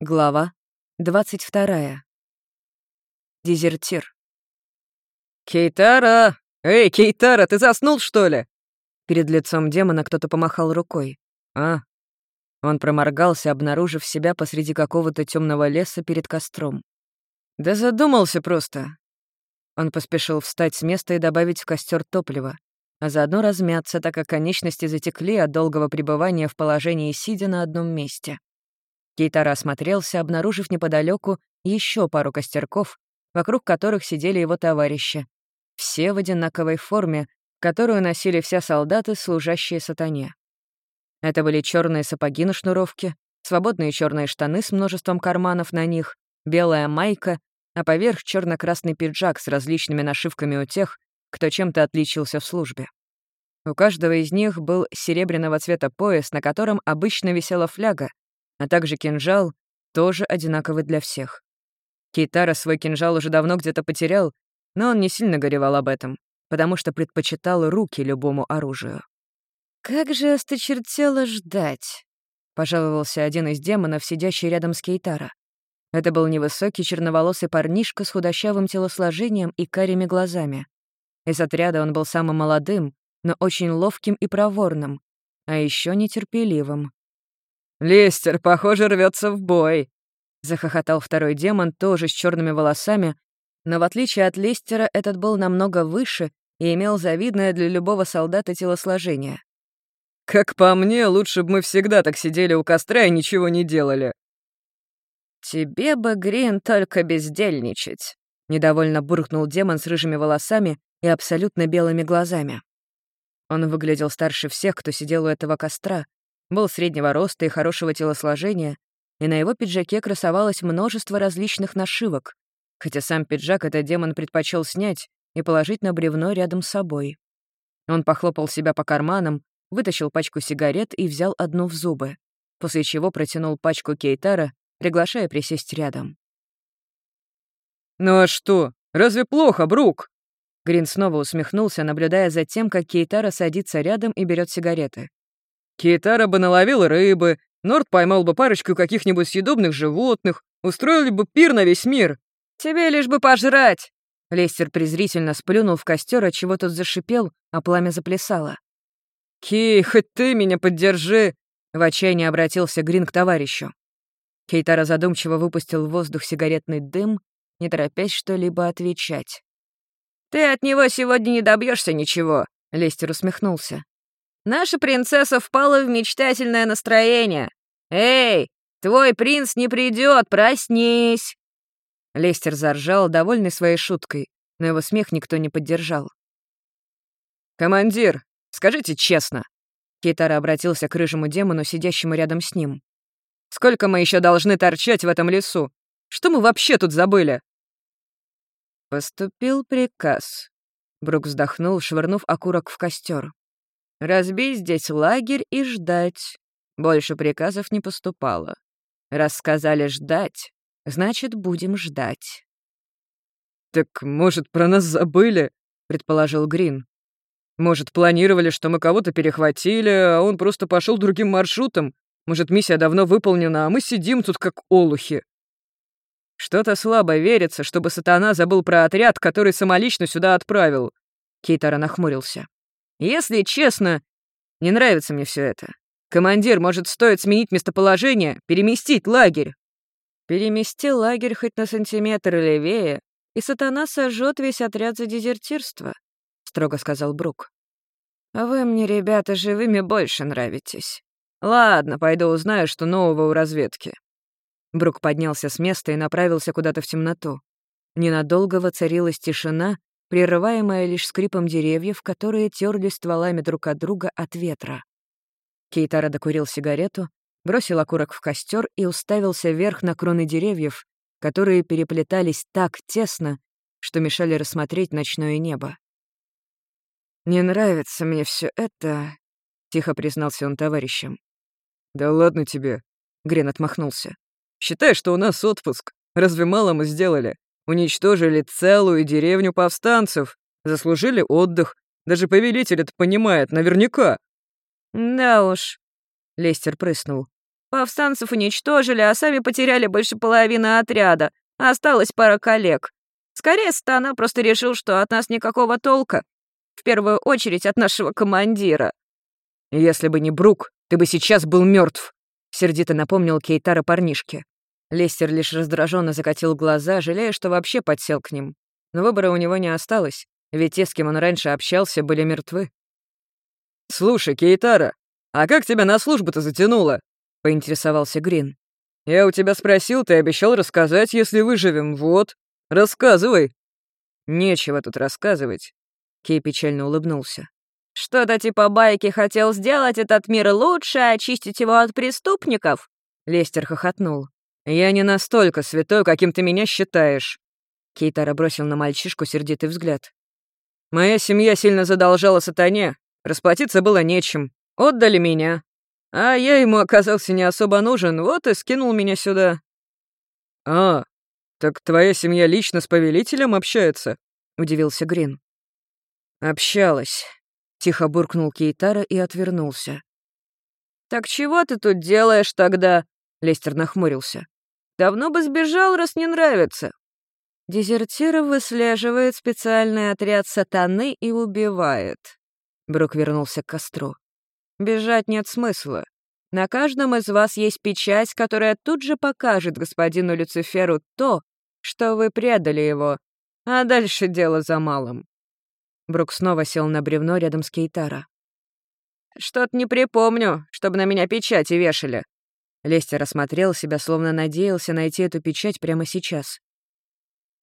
Глава 22. Дезертир. «Кейтара! Эй, Кейтара, ты заснул, что ли?» Перед лицом демона кто-то помахал рукой. «А?» Он проморгался, обнаружив себя посреди какого-то темного леса перед костром. «Да задумался просто». Он поспешил встать с места и добавить в костер топлива, а заодно размяться, так как конечности затекли от долгого пребывания в положении сидя на одном месте. Кейтара осмотрелся, обнаружив неподалеку еще пару костерков, вокруг которых сидели его товарищи. Все в одинаковой форме, которую носили все солдаты, служащие сатане. Это были черные сапоги на шнуровке, свободные черные штаны с множеством карманов на них, белая майка, а поверх черно красный пиджак с различными нашивками у тех, кто чем-то отличился в службе. У каждого из них был серебряного цвета пояс, на котором обычно висела фляга, а также кинжал, тоже одинаковый для всех. Кейтара свой кинжал уже давно где-то потерял, но он не сильно горевал об этом, потому что предпочитал руки любому оружию. «Как же осточертело ждать», — пожаловался один из демонов, сидящий рядом с Кейтара. Это был невысокий черноволосый парнишка с худощавым телосложением и карими глазами. Из отряда он был самым молодым, но очень ловким и проворным, а еще нетерпеливым. «Лестер, похоже, рвется в бой», — захохотал второй демон, тоже с черными волосами, но в отличие от Лестера этот был намного выше и имел завидное для любого солдата телосложение. «Как по мне, лучше бы мы всегда так сидели у костра и ничего не делали». «Тебе бы, Грин, только бездельничать», — недовольно буркнул демон с рыжими волосами и абсолютно белыми глазами. Он выглядел старше всех, кто сидел у этого костра, был среднего роста и хорошего телосложения, и на его пиджаке красовалось множество различных нашивок, хотя сам пиджак этот демон предпочел снять и положить на бревно рядом с собой. Он похлопал себя по карманам, вытащил пачку сигарет и взял одну в зубы, после чего протянул пачку Кейтара, приглашая присесть рядом. «Ну а что? Разве плохо, Брук?» Грин снова усмехнулся, наблюдая за тем, как Кейтара садится рядом и берет сигареты. Китара бы наловил рыбы, Норд поймал бы парочку каких-нибудь съедобных животных, устроили бы пир на весь мир. Тебе лишь бы пожрать!» Лестер презрительно сплюнул в костер, от чего тот зашипел, а пламя заплясало. «Кей, хоть ты меня поддержи!» В отчаянии обратился Грин к товарищу. Кейтара задумчиво выпустил в воздух сигаретный дым, не торопясь что-либо отвечать. «Ты от него сегодня не добьешься ничего», — Лестер усмехнулся. Наша принцесса впала в мечтательное настроение. Эй, твой принц не придет, проснись!» Лестер заржал, довольный своей шуткой, но его смех никто не поддержал. «Командир, скажите честно», — Кейтара обратился к рыжему демону, сидящему рядом с ним. «Сколько мы еще должны торчать в этом лесу? Что мы вообще тут забыли?» Поступил приказ. Брук вздохнул, швырнув окурок в костер. Разбить здесь лагерь и ждать. Больше приказов не поступало. Раз сказали ждать, значит, будем ждать. «Так, может, про нас забыли?» — предположил Грин. «Может, планировали, что мы кого-то перехватили, а он просто пошел другим маршрутом? Может, миссия давно выполнена, а мы сидим тут как олухи?» «Что-то слабо верится, чтобы сатана забыл про отряд, который самолично сюда отправил». Кейтара нахмурился. Если честно, не нравится мне все это. Командир, может, стоит сменить местоположение, переместить лагерь? Перемести лагерь хоть на сантиметр левее, и сатана сожжет весь отряд за дезертирство, строго сказал Брук. А вы мне, ребята, живыми больше нравитесь. Ладно, пойду узнаю, что нового у разведки. Брук поднялся с места и направился куда-то в темноту. Ненадолго воцарилась тишина, прерываемая лишь скрипом деревьев, которые терли стволами друг от друга от ветра. Кейтара докурил сигарету, бросил окурок в костер и уставился вверх на кроны деревьев, которые переплетались так тесно, что мешали рассмотреть ночное небо. «Не нравится мне все это», — тихо признался он товарищам. «Да ладно тебе», — Грен отмахнулся. «Считай, что у нас отпуск. Разве мало мы сделали? Уничтожили целую деревню повстанцев, заслужили отдых. Даже повелитель это понимает, наверняка. Да уж. Лестер прыснул. Повстанцев уничтожили, а сами потеряли больше половины отряда. Осталась пара коллег. Скорее, Стана просто решил, что от нас никакого толка. В первую очередь от нашего командира. «Если бы не Брук, ты бы сейчас был мертв, сердито напомнил Кейтара парнишке. Лестер лишь раздраженно закатил глаза, жалея, что вообще подсел к ним. Но выбора у него не осталось, ведь те, с кем он раньше общался, были мертвы. «Слушай, Кейтара, а как тебя на службу-то затянуло?» — поинтересовался Грин. «Я у тебя спросил, ты обещал рассказать, если выживем. Вот, рассказывай». «Нечего тут рассказывать», — Кей печально улыбнулся. «Что-то типа байки хотел сделать этот мир лучше, очистить его от преступников?» Лестер хохотнул. «Я не настолько святой, каким ты меня считаешь». Кейтара бросил на мальчишку сердитый взгляд. «Моя семья сильно задолжала сатане. Расплатиться было нечем. Отдали меня. А я ему оказался не особо нужен, вот и скинул меня сюда». «А, так твоя семья лично с повелителем общается?» — удивился Грин. «Общалась», — тихо буркнул Кейтара и отвернулся. «Так чего ты тут делаешь тогда?» — Лестер нахмурился. «Давно бы сбежал, раз не нравится». Дезертиров выслеживает специальный отряд сатаны и убивает. Брук вернулся к костру. Бежать нет смысла. На каждом из вас есть печать, которая тут же покажет господину Люциферу то, что вы предали его, а дальше дело за малым. Брук снова сел на бревно рядом с Кейтара. «Что-то не припомню, чтобы на меня печати вешали». Лестер осмотрел себя, словно надеялся найти эту печать прямо сейчас.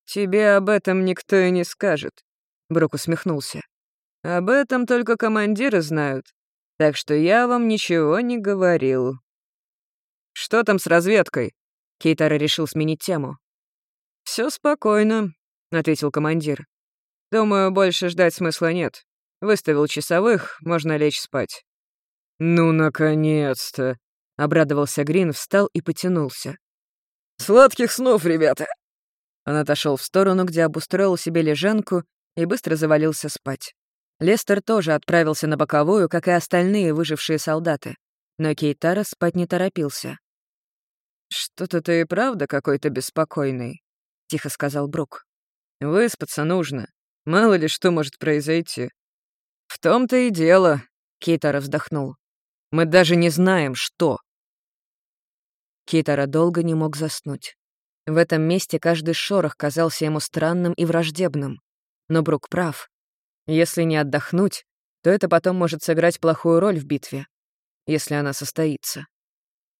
«Тебе об этом никто и не скажет», — Брук усмехнулся. «Об этом только командиры знают, так что я вам ничего не говорил». «Что там с разведкой?» Кейтара решил сменить тему. Все спокойно», — ответил командир. Думаю, больше ждать смысла нет. Выставил часовых, можно лечь спать». «Ну, наконец-то!» — обрадовался Грин, встал и потянулся. «Сладких снов, ребята!» Он отошел в сторону, где обустроил себе лежанку и быстро завалился спать. Лестер тоже отправился на боковую, как и остальные выжившие солдаты. Но Кейтара спать не торопился. «Что-то ты и правда какой-то беспокойный», — тихо сказал Брук. «Выспаться нужно. Мало ли что может произойти. В том-то и дело, Китара вздохнул. Мы даже не знаем, что. Китара долго не мог заснуть. В этом месте каждый шорох казался ему странным и враждебным. Но Брук прав. Если не отдохнуть, то это потом может сыграть плохую роль в битве, если она состоится.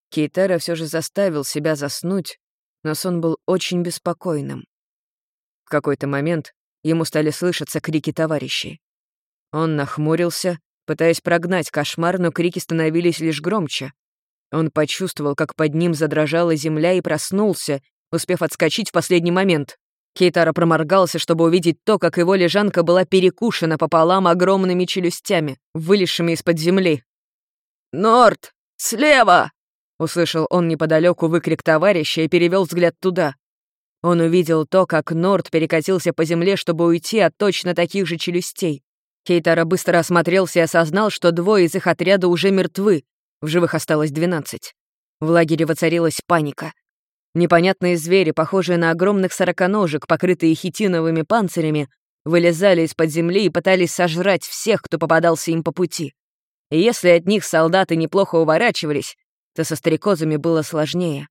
Кейтера все же заставил себя заснуть, но сон был очень беспокойным. В какой-то момент ему стали слышаться крики товарищей. Он нахмурился, пытаясь прогнать кошмар, но крики становились лишь громче. Он почувствовал, как под ним задрожала земля и проснулся, успев отскочить в последний момент. Кейтара проморгался, чтобы увидеть то, как его лежанка была перекушена пополам огромными челюстями, вылезшими из-под земли. «Норт! Слева!» — услышал он неподалеку выкрик товарища и перевел взгляд туда. Он увидел то, как Норд перекатился по земле, чтобы уйти от точно таких же челюстей. Кейтара быстро осмотрелся и осознал, что двое из их отряда уже мертвы. В живых осталось двенадцать. В лагере воцарилась паника. Непонятные звери, похожие на огромных сороконожек, покрытые хитиновыми панцирями, вылезали из-под земли и пытались сожрать всех, кто попадался им по пути. И если от них солдаты неплохо уворачивались, то со стрекозами было сложнее.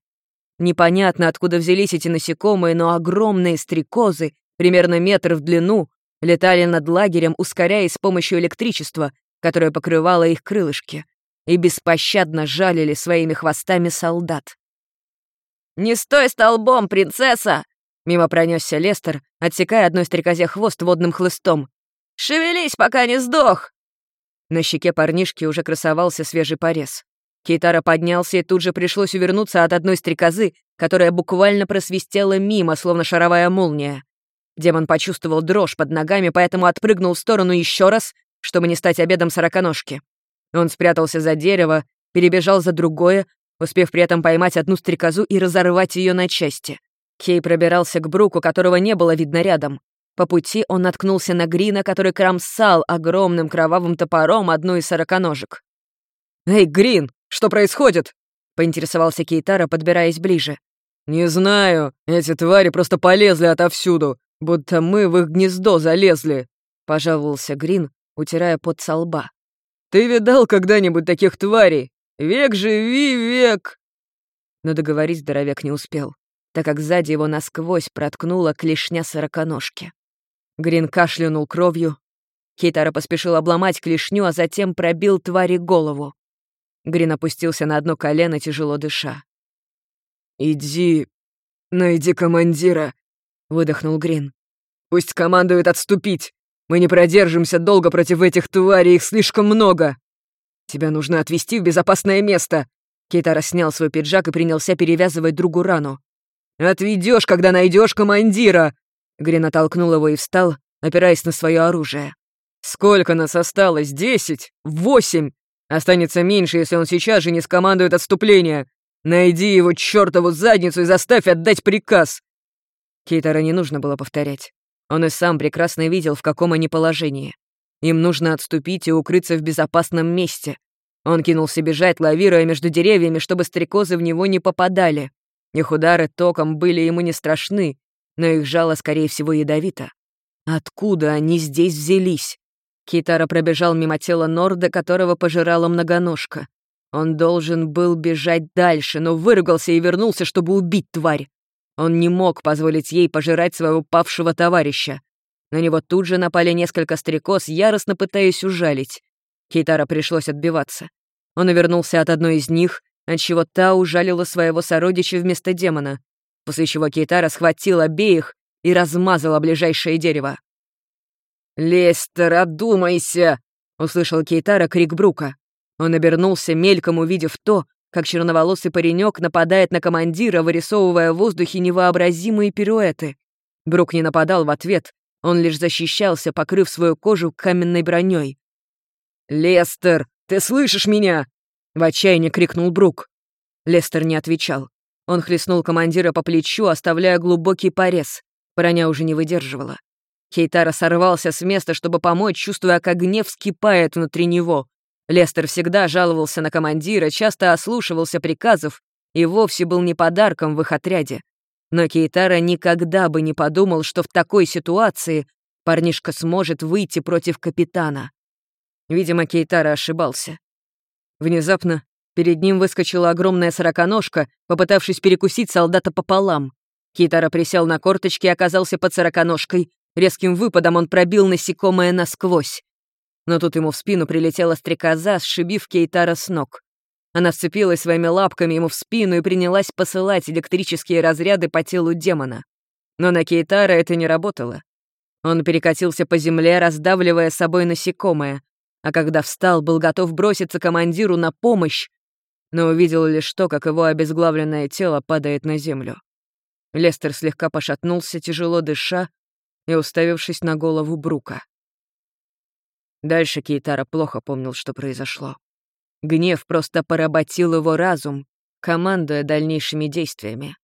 Непонятно, откуда взялись эти насекомые, но огромные стрекозы, примерно метр в длину, летали над лагерем, ускоряясь с помощью электричества, которое покрывало их крылышки, и беспощадно жалили своими хвостами солдат. «Не стой столбом, принцесса!» Мимо пронесся Лестер, отсекая одной стрекозе хвост водным хлыстом. «Шевелись, пока не сдох!» На щеке парнишки уже красовался свежий порез. Кейтара поднялся, и тут же пришлось увернуться от одной стрекозы, которая буквально просвистела мимо, словно шаровая молния. Демон почувствовал дрожь под ногами, поэтому отпрыгнул в сторону еще раз, чтобы не стать обедом сороконожки. Он спрятался за дерево, перебежал за другое, успев при этом поймать одну стрекозу и разорвать ее на части. Кей пробирался к Бруку, которого не было видно рядом. По пути он наткнулся на Грина, который кромсал огромным кровавым топором одну из сороконожек. «Эй, Грин, что происходит?» поинтересовался Кейтара, подбираясь ближе. «Не знаю, эти твари просто полезли отовсюду, будто мы в их гнездо залезли», — пожаловался Грин, утирая пот со лба. «Ты видал когда-нибудь таких тварей? Век живи, век!» Но договорить здоровяк не успел, так как сзади его насквозь проткнула клешня сороконожки. Грин кашлянул кровью. Кейтара поспешил обломать клешню, а затем пробил твари голову. Грин опустился на одно колено, тяжело дыша. «Иди, найди командира», — выдохнул Грин. «Пусть командует отступить. Мы не продержимся долго против этих тварей, их слишком много. Тебя нужно отвезти в безопасное место». Кейтара снял свой пиджак и принялся перевязывать другу рану. Отведешь, когда найдешь командира!» Грин оттолкнул его и встал, опираясь на свое оружие. «Сколько нас осталось? Десять? Восемь? Останется меньше, если он сейчас же не скомандует отступление. Найди его чертову задницу и заставь отдать приказ!» Кейтара не нужно было повторять. Он и сам прекрасно видел, в каком они положении. Им нужно отступить и укрыться в безопасном месте. Он кинулся бежать, лавируя между деревьями, чтобы стрекозы в него не попадали. Их удары током были ему не страшны, но их жало, скорее всего, ядовито. Откуда они здесь взялись? Китара пробежал мимо тела Норда, которого пожирала многоножка. Он должен был бежать дальше, но выругался и вернулся, чтобы убить тварь. Он не мог позволить ей пожирать своего павшего товарища. На него тут же напали несколько стрекоз, яростно пытаясь ужалить. Кейтара пришлось отбиваться. Он увернулся от одной из них, отчего та ужалила своего сородича вместо демона, после чего Кейтара схватил обеих и размазала ближайшее дерево. «Лестер, одумайся!» — услышал Кейтара крик Брука. Он обернулся, мельком увидев то, как черноволосый паренек нападает на командира, вырисовывая в воздухе невообразимые пируэты. Брук не нападал в ответ, он лишь защищался, покрыв свою кожу каменной броней. «Лестер, ты слышишь меня?» — в отчаянии крикнул Брук. Лестер не отвечал. Он хлестнул командира по плечу, оставляя глубокий порез. Броня уже не выдерживала. Кейтара сорвался с места, чтобы помочь, чувствуя, как гнев вскипает внутри него. Лестер всегда жаловался на командира, часто ослушивался приказов и вовсе был не подарком в их отряде. Но Кейтара никогда бы не подумал, что в такой ситуации парнишка сможет выйти против капитана. Видимо, Кейтара ошибался. Внезапно перед ним выскочила огромная сороконожка, попытавшись перекусить солдата пополам. Кейтара присел на корточки и оказался под сороконожкой, Резким выпадом он пробил насекомое насквозь. Но тут ему в спину прилетела стрекоза, сшибив Кейтара с ног. Она вцепилась своими лапками ему в спину и принялась посылать электрические разряды по телу демона. Но на Кейтара это не работало. Он перекатился по земле, раздавливая собой насекомое, а когда встал, был готов броситься командиру на помощь, но увидел лишь то, как его обезглавленное тело падает на землю. Лестер слегка пошатнулся, тяжело дыша, и уставившись на голову Брука. Дальше Кейтара плохо помнил, что произошло. Гнев просто поработил его разум, командуя дальнейшими действиями.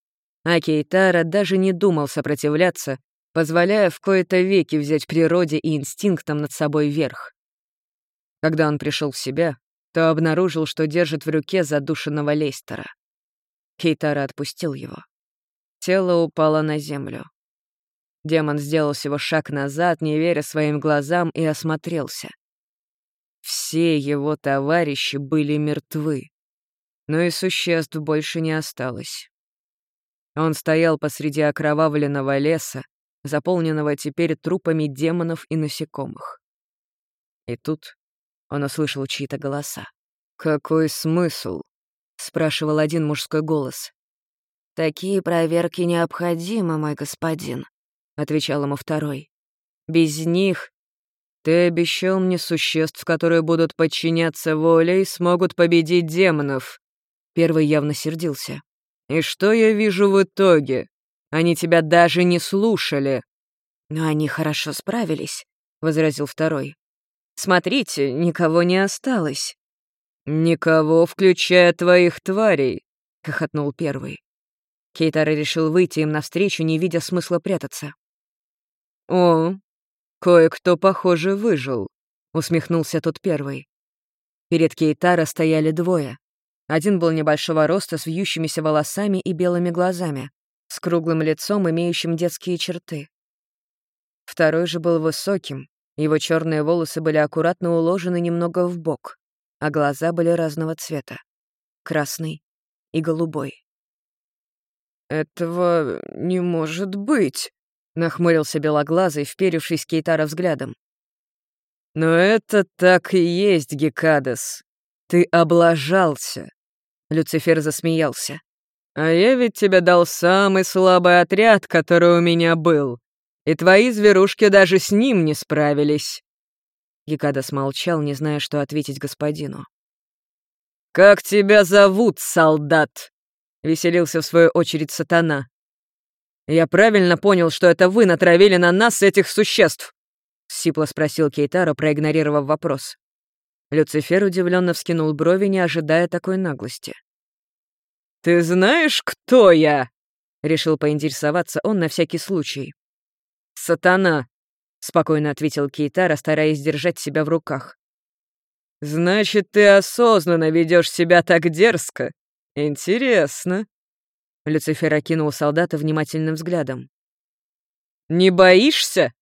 А Кейтара даже не думал сопротивляться, позволяя в кои-то веки взять природе и инстинктам над собой верх. Когда он пришел в себя, то обнаружил, что держит в руке задушенного Лейстера. Кейтара отпустил его. Тело упало на землю. Демон сделал всего шаг назад, не веря своим глазам, и осмотрелся. Все его товарищи были мертвы, но и существ больше не осталось. Он стоял посреди окровавленного леса, заполненного теперь трупами демонов и насекомых. И тут он услышал чьи-то голоса. «Какой смысл?» — спрашивал один мужской голос. «Такие проверки необходимы, мой господин», — отвечал ему второй. «Без них ты обещал мне существ, которые будут подчиняться воле и смогут победить демонов». Первый явно сердился. «И что я вижу в итоге? Они тебя даже не слушали». «Но они хорошо справились», — возразил второй. «Смотрите, никого не осталось». «Никого, включая твоих тварей», — хохотнул первый. Кейтара решил выйти им навстречу, не видя смысла прятаться. «О, кое-кто, похоже, выжил», — усмехнулся тот первый. Перед Кейтара стояли двое. Один был небольшого роста с вьющимися волосами и белыми глазами, с круглым лицом, имеющим детские черты. Второй же был высоким, его черные волосы были аккуратно уложены немного в бок, а глаза были разного цвета — красный и голубой. «Этого не может быть», — нахмурился белоглазый, вперевшись Кейтара взглядом. «Но это так и есть, Гекадес. Ты облажался. Люцифер засмеялся. «А я ведь тебе дал самый слабый отряд, который у меня был, и твои зверушки даже с ним не справились». Гекада смолчал, не зная, что ответить господину. «Как тебя зовут, солдат?» — веселился в свою очередь сатана. «Я правильно понял, что это вы натравили на нас этих существ?» — сипло спросил Кейтаро, проигнорировав вопрос. Люцифер удивленно вскинул брови, не ожидая такой наглости. «Ты знаешь, кто я?» — решил поинтересоваться он на всякий случай. «Сатана», — спокойно ответил Кейтара, стараясь держать себя в руках. «Значит, ты осознанно ведешь себя так дерзко? Интересно». Люцифер окинул солдата внимательным взглядом. «Не боишься?»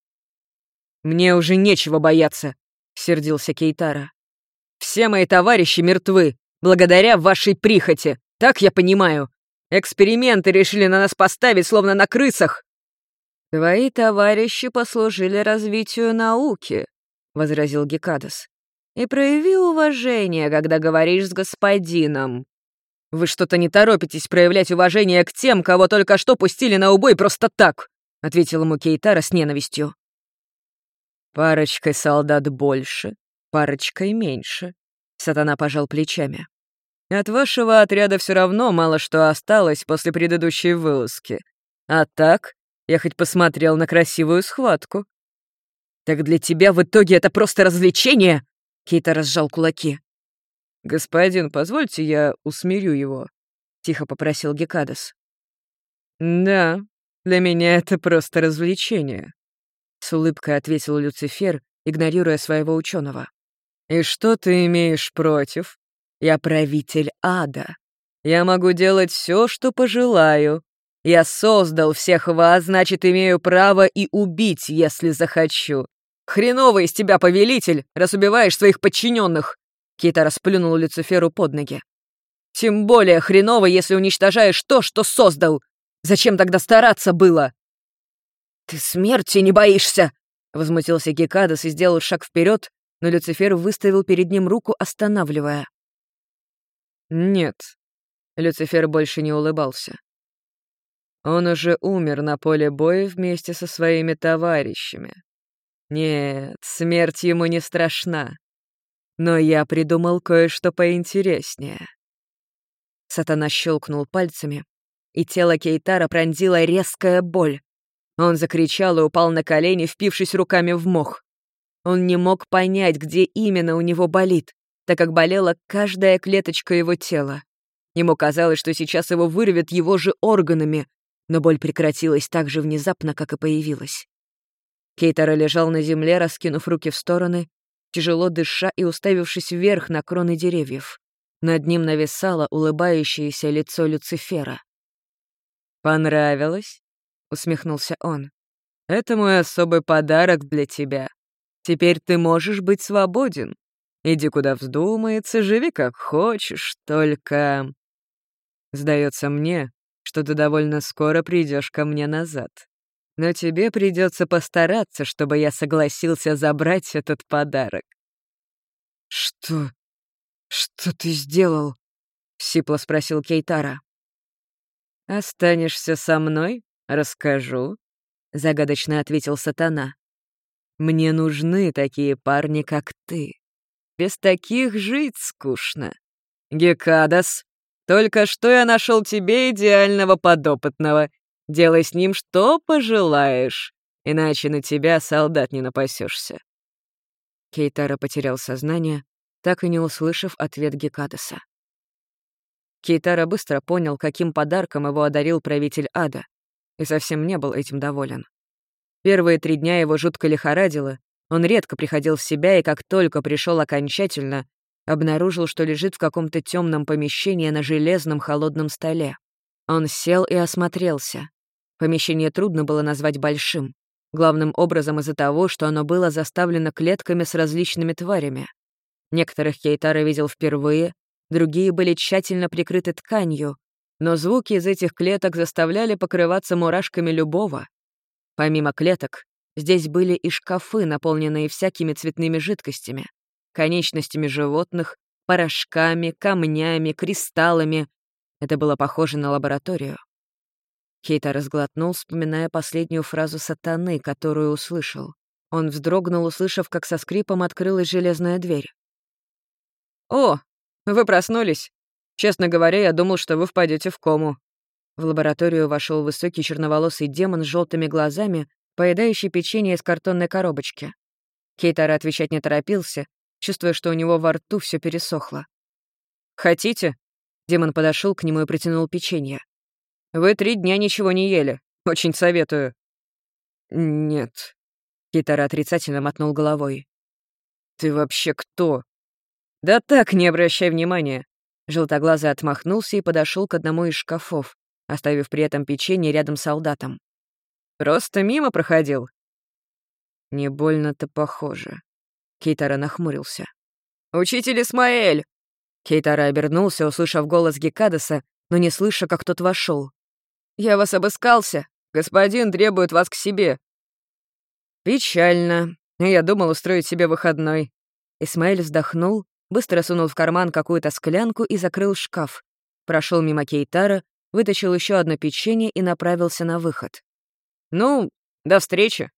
«Мне уже нечего бояться», — сердился Кейтара. Все мои товарищи мертвы, благодаря вашей прихоти, так я понимаю. Эксперименты решили на нас поставить, словно на крысах». «Твои товарищи послужили развитию науки», — возразил Гекадас. «И прояви уважение, когда говоришь с господином». «Вы что-то не торопитесь проявлять уважение к тем, кого только что пустили на убой просто так», — ответил ему Кейтара с ненавистью. «Парочкой солдат больше, парочкой меньше», — сатана пожал плечами. «От вашего отряда все равно мало что осталось после предыдущей вылазки. А так, я хоть посмотрел на красивую схватку». «Так для тебя в итоге это просто развлечение?» — Кейта разжал кулаки. «Господин, позвольте я усмирю его», — тихо попросил Гекадас. «Да, для меня это просто развлечение», — с улыбкой ответил Люцифер, игнорируя своего ученого. «И что ты имеешь против? Я правитель ада. Я могу делать все, что пожелаю. Я создал всех вас, значит, имею право и убить, если захочу. Хреновый из тебя повелитель, раз убиваешь своих подчиненных!» Кита расплюнул Люциферу под ноги. «Тем более хреново, если уничтожаешь то, что создал. Зачем тогда стараться было?» «Ты смерти не боишься!» — возмутился Гекадас и сделал шаг вперед, но Люцифер выставил перед ним руку, останавливая. «Нет», — Люцифер больше не улыбался. «Он уже умер на поле боя вместе со своими товарищами. Нет, смерть ему не страшна. Но я придумал кое-что поинтереснее». Сатана щелкнул пальцами, и тело Кейтара пронзила резкая боль. Он закричал и упал на колени, впившись руками в мох. Он не мог понять, где именно у него болит, так как болела каждая клеточка его тела. Ему казалось, что сейчас его вырвет его же органами, но боль прекратилась так же внезапно, как и появилась. Кейтара лежал на земле, раскинув руки в стороны, тяжело дыша и уставившись вверх на кроны деревьев. Над ним нависало улыбающееся лицо Люцифера. «Понравилось?» — усмехнулся он. «Это мой особый подарок для тебя. Теперь ты можешь быть свободен. Иди куда вздумается, живи как хочешь, только... Сдается мне, что ты довольно скоро придешь ко мне назад. Но тебе придется постараться, чтобы я согласился забрать этот подарок. «Что? Что ты сделал?» — сипло спросил Кейтара. «Останешься со мной? Расскажу», — загадочно ответил сатана. Мне нужны такие парни, как ты. Без таких жить скучно. Гекадас, только что я нашел тебе идеального подопытного. Делай с ним что пожелаешь, иначе на тебя солдат не напасешься. Кейтара потерял сознание, так и не услышав ответ Гекадаса. Кейтара быстро понял, каким подарком его одарил правитель ада, и совсем не был этим доволен. Первые три дня его жутко лихорадило, он редко приходил в себя, и как только пришел окончательно, обнаружил, что лежит в каком-то темном помещении на железном холодном столе. Он сел и осмотрелся. Помещение трудно было назвать большим, главным образом из-за того, что оно было заставлено клетками с различными тварями. Некоторых Кейтара видел впервые, другие были тщательно прикрыты тканью, но звуки из этих клеток заставляли покрываться мурашками любого. Помимо клеток, здесь были и шкафы, наполненные всякими цветными жидкостями, конечностями животных, порошками, камнями, кристаллами. Это было похоже на лабораторию. Кейта разглотнул, вспоминая последнюю фразу сатаны, которую услышал. Он вздрогнул, услышав, как со скрипом открылась железная дверь. «О, вы проснулись. Честно говоря, я думал, что вы впадете в кому». В лабораторию вошел высокий черноволосый демон с желтыми глазами, поедающий печенье из картонной коробочки. Кейтара отвечать не торопился, чувствуя, что у него во рту все пересохло. «Хотите?» Демон подошел к нему и протянул печенье. «Вы три дня ничего не ели. Очень советую». «Нет». Кейтара отрицательно мотнул головой. «Ты вообще кто?» «Да так, не обращай внимания». Желтоглазый отмахнулся и подошел к одному из шкафов, оставив при этом печенье рядом с солдатом. «Просто мимо проходил». «Не больно-то похоже». Кейтара нахмурился. «Учитель Исмаэль!» Кейтара обернулся, услышав голос Гекадаса, но не слыша, как тот вошел. «Я вас обыскался. Господин требует вас к себе». «Печально. Я думал устроить себе выходной». Исмаэль вздохнул, быстро сунул в карман какую-то склянку и закрыл шкаф. Прошел мимо Кейтара, вытащил еще одно печенье и направился на выход. «Ну, до встречи!»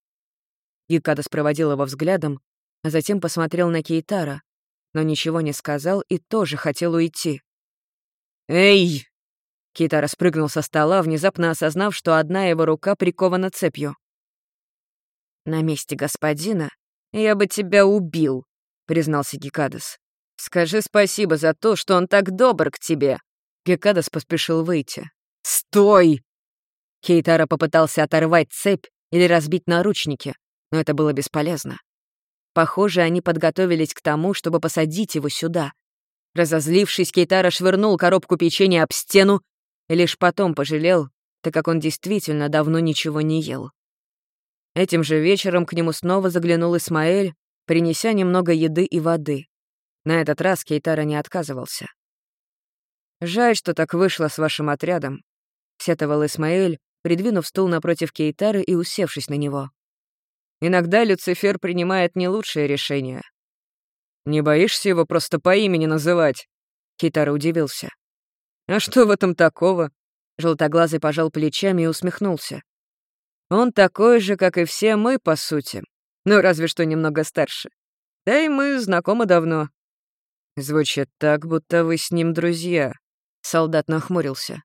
Гекадас проводил его взглядом, а затем посмотрел на Кейтара, но ничего не сказал и тоже хотел уйти. «Эй!» Кейтара спрыгнул со стола, внезапно осознав, что одна его рука прикована цепью. «На месте господина я бы тебя убил», — признался Гекадас. «Скажи спасибо за то, что он так добр к тебе». Гекадас поспешил выйти. «Стой!» Кейтара попытался оторвать цепь или разбить наручники, но это было бесполезно. Похоже, они подготовились к тому, чтобы посадить его сюда. Разозлившись, Кейтара швырнул коробку печенья об стену лишь потом пожалел, так как он действительно давно ничего не ел. Этим же вечером к нему снова заглянул Исмаэль, принеся немного еды и воды. На этот раз Кейтара не отказывался. «Жаль, что так вышло с вашим отрядом», — сетовал Исмаэль, придвинув стул напротив Кейтары и усевшись на него. Иногда Люцифер принимает не лучшие решения. Не боишься его просто по имени называть?» Китара удивился. «А что в этом такого?» Желтоглазый пожал плечами и усмехнулся. «Он такой же, как и все мы, по сути. Ну, разве что немного старше. Да и мы знакомы давно». «Звучит так, будто вы с ним друзья», — солдат нахмурился.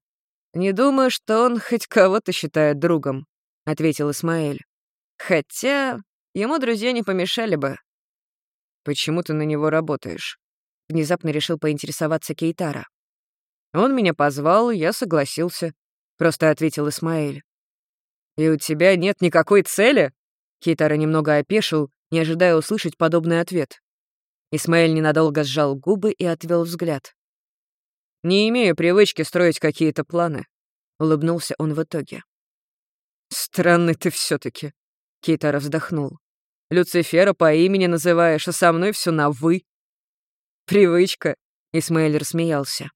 «Не думаю, что он хоть кого-то считает другом», — ответил Исмаэль. Хотя ему друзья не помешали бы. «Почему ты на него работаешь?» — внезапно решил поинтересоваться Кейтара. «Он меня позвал, я согласился», — просто ответил Исмаэль. «И у тебя нет никакой цели?» Кейтара немного опешил, не ожидая услышать подобный ответ. Исмаэль ненадолго сжал губы и отвел взгляд. «Не имею привычки строить какие-то планы», — улыбнулся он в итоге. «Странный ты все таки Кейтара вздохнул. «Люцифера по имени называешь, а со мной все на «вы». «Привычка», — Исмаэль рассмеялся.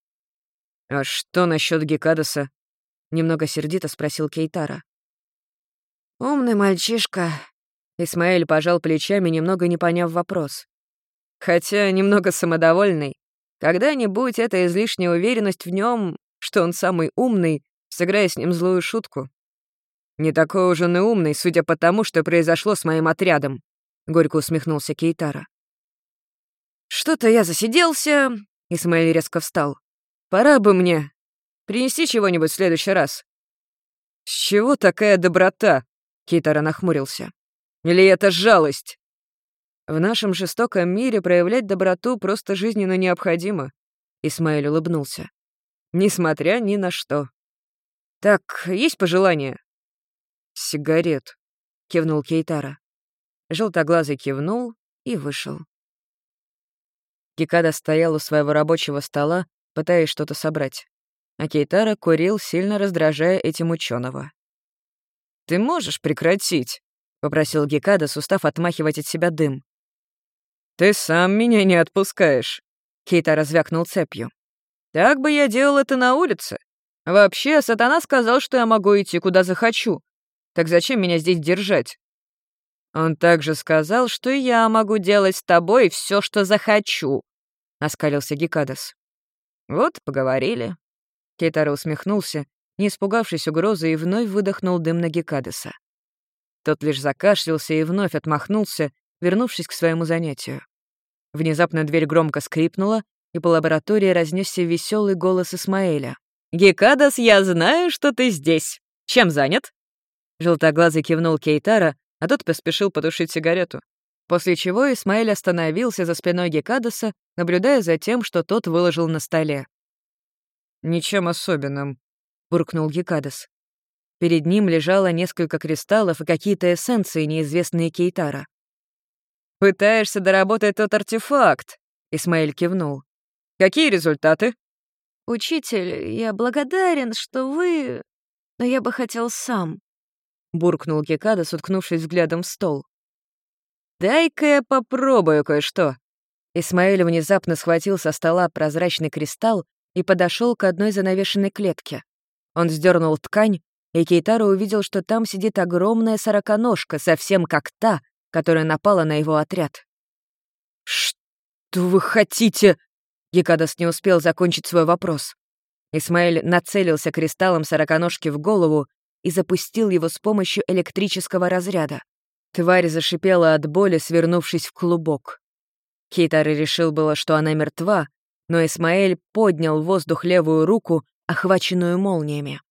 «А что насчет Гекадаса?» — немного сердито спросил Кейтара. «Умный мальчишка», — Исмаэль пожал плечами, немного не поняв вопрос. «Хотя немного самодовольный. Когда-нибудь эта излишняя уверенность в нем, что он самый умный, сыграя с ним злую шутку. «Не такой уж он и умный, судя по тому, что произошло с моим отрядом», — горько усмехнулся Кейтара. «Что-то я засиделся», — Исмаэль резко встал. «Пора бы мне принести чего-нибудь в следующий раз». «С чего такая доброта?» — Кейтара нахмурился. «Или это жалость?» «В нашем жестоком мире проявлять доброту просто жизненно необходимо», — Исмаэль улыбнулся. «Несмотря ни на что. Так, есть пожелания?» «Сигарет», — кивнул Кейтара. Желтоглазый кивнул и вышел. Кикада стоял у своего рабочего стола, пытаясь что-то собрать. А Кейтара курил, сильно раздражая этим ученого. «Ты можешь прекратить?» — попросил Гекадас, устав отмахивать от себя дым. «Ты сам меня не отпускаешь», — Кейта развякнул цепью. «Так бы я делал это на улице. Вообще, сатана сказал, что я могу идти куда захочу. Так зачем меня здесь держать?» «Он также сказал, что я могу делать с тобой все, что захочу», — оскалился Гекадас. «Вот, поговорили». Кейтара усмехнулся, не испугавшись угрозы, и вновь выдохнул дым на Гекадеса. Тот лишь закашлялся и вновь отмахнулся, вернувшись к своему занятию. Внезапно дверь громко скрипнула, и по лаборатории разнесся веселый голос Исмаэля. «Гекадас, я знаю, что ты здесь. Чем занят?» Желтоглазый кивнул Кейтара, а тот поспешил потушить сигарету. После чего Исмаэль остановился за спиной Гекадаса, наблюдая за тем, что тот выложил на столе. «Ничем особенным», — буркнул Гекадас. Перед ним лежало несколько кристаллов и какие-то эссенции, неизвестные Кейтара. «Пытаешься доработать тот артефакт», — Исмаэль кивнул. «Какие результаты?» «Учитель, я благодарен, что вы... Но я бы хотел сам», — буркнул Кикада, уткнувшись взглядом в стол. «Дай-ка я попробую кое-что». Исмаэль внезапно схватил со стола прозрачный кристалл и подошел к одной занавешенной клетке. Он сдернул ткань, и Кейтаро увидел, что там сидит огромная сороконожка, совсем как та, которая напала на его отряд. «Что вы хотите?» Гекадас не успел закончить свой вопрос. Исмаэль нацелился кристаллом сороконожки в голову и запустил его с помощью электрического разряда. Тварь зашипела от боли, свернувшись в клубок. Кейтаро решил было, что она мертва, но Исмаэль поднял в воздух левую руку, охваченную молниями.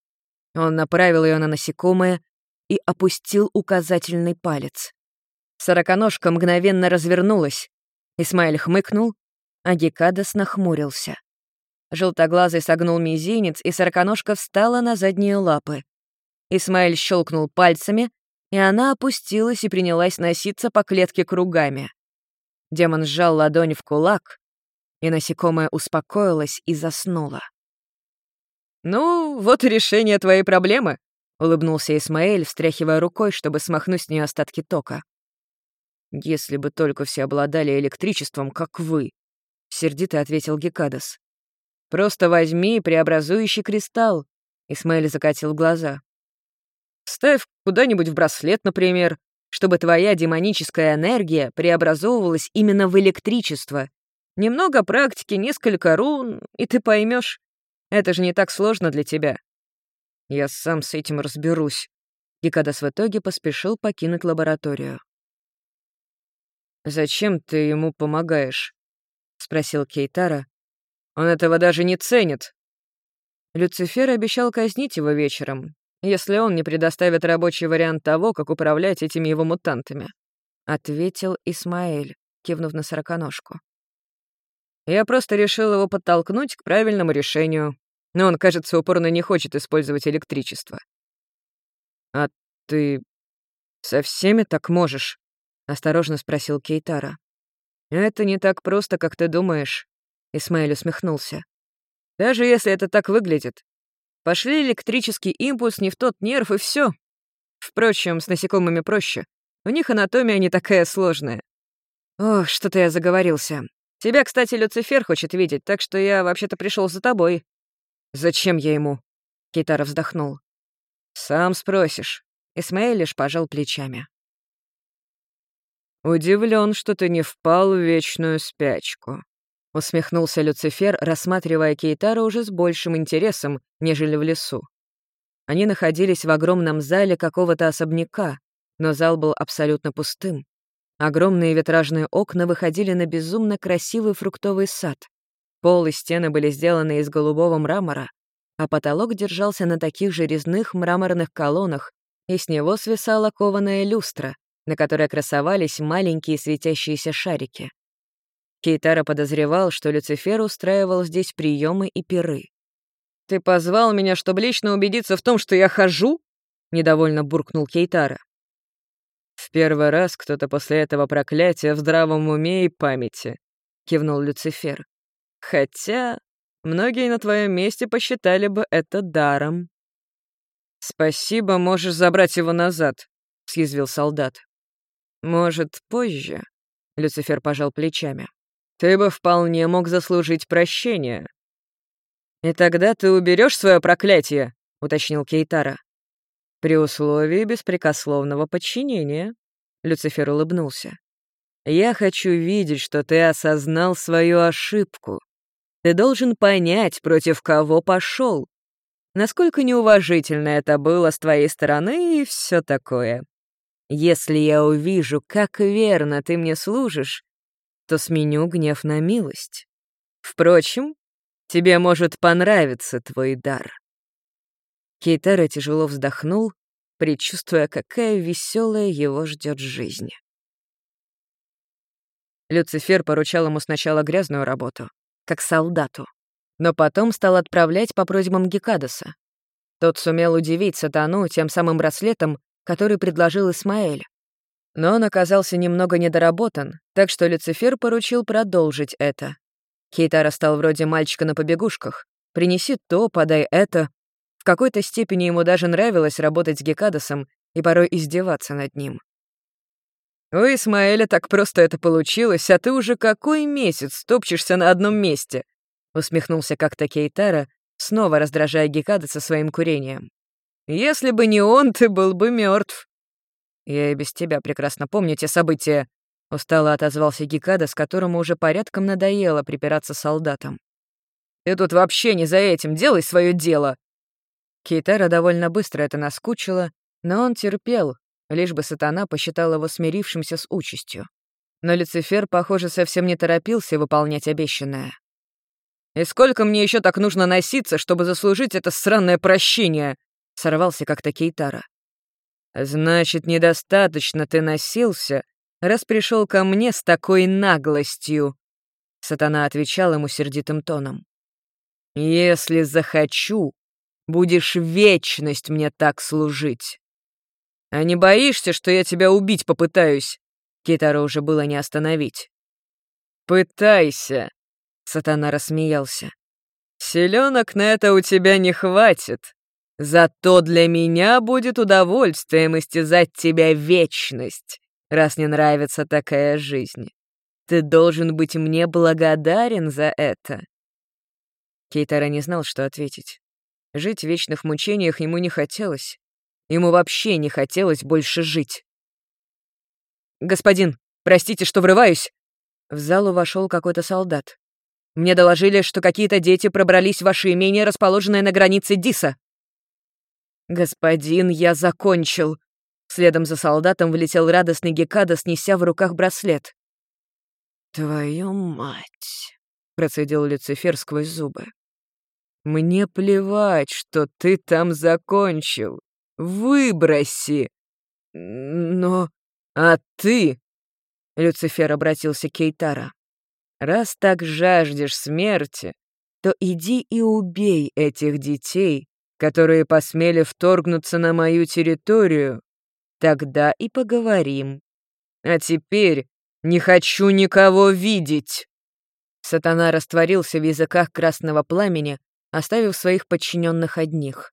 Он направил ее на насекомое и опустил указательный палец. Сороконожка мгновенно развернулась. Исмаэль хмыкнул, а Гекадас нахмурился. Желтоглазый согнул мизинец, и сороконожка встала на задние лапы. Исмаэль щелкнул пальцами, и она опустилась и принялась носиться по клетке кругами. Демон сжал ладонь в кулак, и насекомое успокоилось и заснуло. «Ну, вот и решение твоей проблемы», — улыбнулся Исмаэль, встряхивая рукой, чтобы смахнуть с нее остатки тока. «Если бы только все обладали электричеством, как вы», — сердито ответил Гекадас. «Просто возьми преобразующий кристалл», — Исмаэль закатил глаза. «Ставь куда-нибудь в браслет, например, чтобы твоя демоническая энергия преобразовывалась именно в электричество. Немного практики, несколько рун, и ты поймешь. Это же не так сложно для тебя. Я сам с этим разберусь. Гекадас в итоге поспешил покинуть лабораторию. «Зачем ты ему помогаешь?» — спросил Кейтара. «Он этого даже не ценит». Люцифер обещал казнить его вечером, если он не предоставит рабочий вариант того, как управлять этими его мутантами», — ответил Исмаэль, кивнув на сороконожку. «Я просто решил его подтолкнуть к правильному решению, но он, кажется, упорно не хочет использовать электричество. «А ты со всеми так можешь?» — осторожно спросил Кейтара. «Это не так просто, как ты думаешь», — Исмаэль усмехнулся. «Даже если это так выглядит. Пошли электрический импульс не в тот нерв, и все. Впрочем, с насекомыми проще. У них анатомия не такая сложная. Ох, что-то я заговорился. Тебя, кстати, Люцифер хочет видеть, так что я вообще-то пришел за тобой. «Зачем я ему?» Китара вздохнул. «Сам спросишь». Исмаэль лишь пожал плечами. Удивлен, что ты не впал в вечную спячку», — усмехнулся Люцифер, рассматривая Кейтара уже с большим интересом, нежели в лесу. Они находились в огромном зале какого-то особняка, но зал был абсолютно пустым. Огромные витражные окна выходили на безумно красивый фруктовый сад. Пол и стены были сделаны из голубого мрамора, а потолок держался на таких же резных мраморных колоннах, и с него свисала кованая люстра, на которой красовались маленькие светящиеся шарики. Кейтара подозревал, что Люцифер устраивал здесь приемы и пиры. «Ты позвал меня, чтобы лично убедиться в том, что я хожу?» — недовольно буркнул Кейтара. «В первый раз кто-то после этого проклятия в здравом уме и памяти», — кивнул Люцифер. «Хотя многие на твоем месте посчитали бы это даром». «Спасибо, можешь забрать его назад», — съязвил солдат. «Может, позже?» — Люцифер пожал плечами. «Ты бы вполне мог заслужить прощение». «И тогда ты уберешь свое проклятие», — уточнил Кейтара. «При условии беспрекословного подчинения», — Люцифер улыбнулся. «Я хочу видеть, что ты осознал свою ошибку. Ты должен понять, против кого пошел, насколько неуважительно это было с твоей стороны и все такое. Если я увижу, как верно ты мне служишь, то сменю гнев на милость. Впрочем, тебе может понравиться твой дар». Кейтара тяжело вздохнул, предчувствуя, какая веселая его ждет жизнь. Люцифер поручал ему сначала грязную работу, как солдату, но потом стал отправлять по просьбам Гекадаса. Тот сумел удивить сатану тем самым браслетом, который предложил Исмаэль. Но он оказался немного недоработан, так что Люцифер поручил продолжить это. Кейтара стал вроде мальчика на побегушках. «Принеси то, подай это». В какой-то степени ему даже нравилось работать с Гекадасом и порой издеваться над ним. «У Исмаэля так просто это получилось, а ты уже какой месяц топчешься на одном месте?» Усмехнулся как-то Кейтара, снова раздражая Гекадаса своим курением. Если бы не он, ты был бы мертв. Я и без тебя прекрасно помню те события. Устало отозвался Гекада, с которому уже порядком надоело припираться солдатам. Ты тут вообще не за этим, делай свое дело. Кейтара довольно быстро это наскучило, но он терпел, лишь бы сатана посчитал его смирившимся с участью. Но Люцифер, похоже, совсем не торопился выполнять обещанное. «И сколько мне еще так нужно носиться, чтобы заслужить это сраное прощение?» Сорвался как-то Кейтара. «Значит, недостаточно ты носился, раз пришел ко мне с такой наглостью», — сатана отвечал ему сердитым тоном. «Если захочу, будешь вечность мне так служить. А не боишься, что я тебя убить попытаюсь?» Китара уже было не остановить. «Пытайся», — сатана рассмеялся. «Селенок на это у тебя не хватит. Зато для меня будет удовольствием истязать тебя вечность, раз не нравится такая жизнь. Ты должен быть мне благодарен за это». Кейтара не знал, что ответить. Жить в вечных мучениях ему не хотелось. Ему вообще не хотелось больше жить. «Господин, простите, что врываюсь!» В залу вошел какой-то солдат. «Мне доложили, что какие-то дети пробрались в ваше имение, расположенное на границе Диса. «Господин, я закончил!» Следом за солдатом влетел радостный Гекада, снеся в руках браслет. «Твою мать!» — процедил Люцифер сквозь зубы. «Мне плевать, что ты там закончил. Выброси!» «Но... А ты...» — Люцифер обратился к Кейтара. «Раз так жаждешь смерти, то иди и убей этих детей которые посмели вторгнуться на мою территорию, тогда и поговорим. А теперь не хочу никого видеть!» Сатана растворился в языках красного пламени, оставив своих подчиненных одних.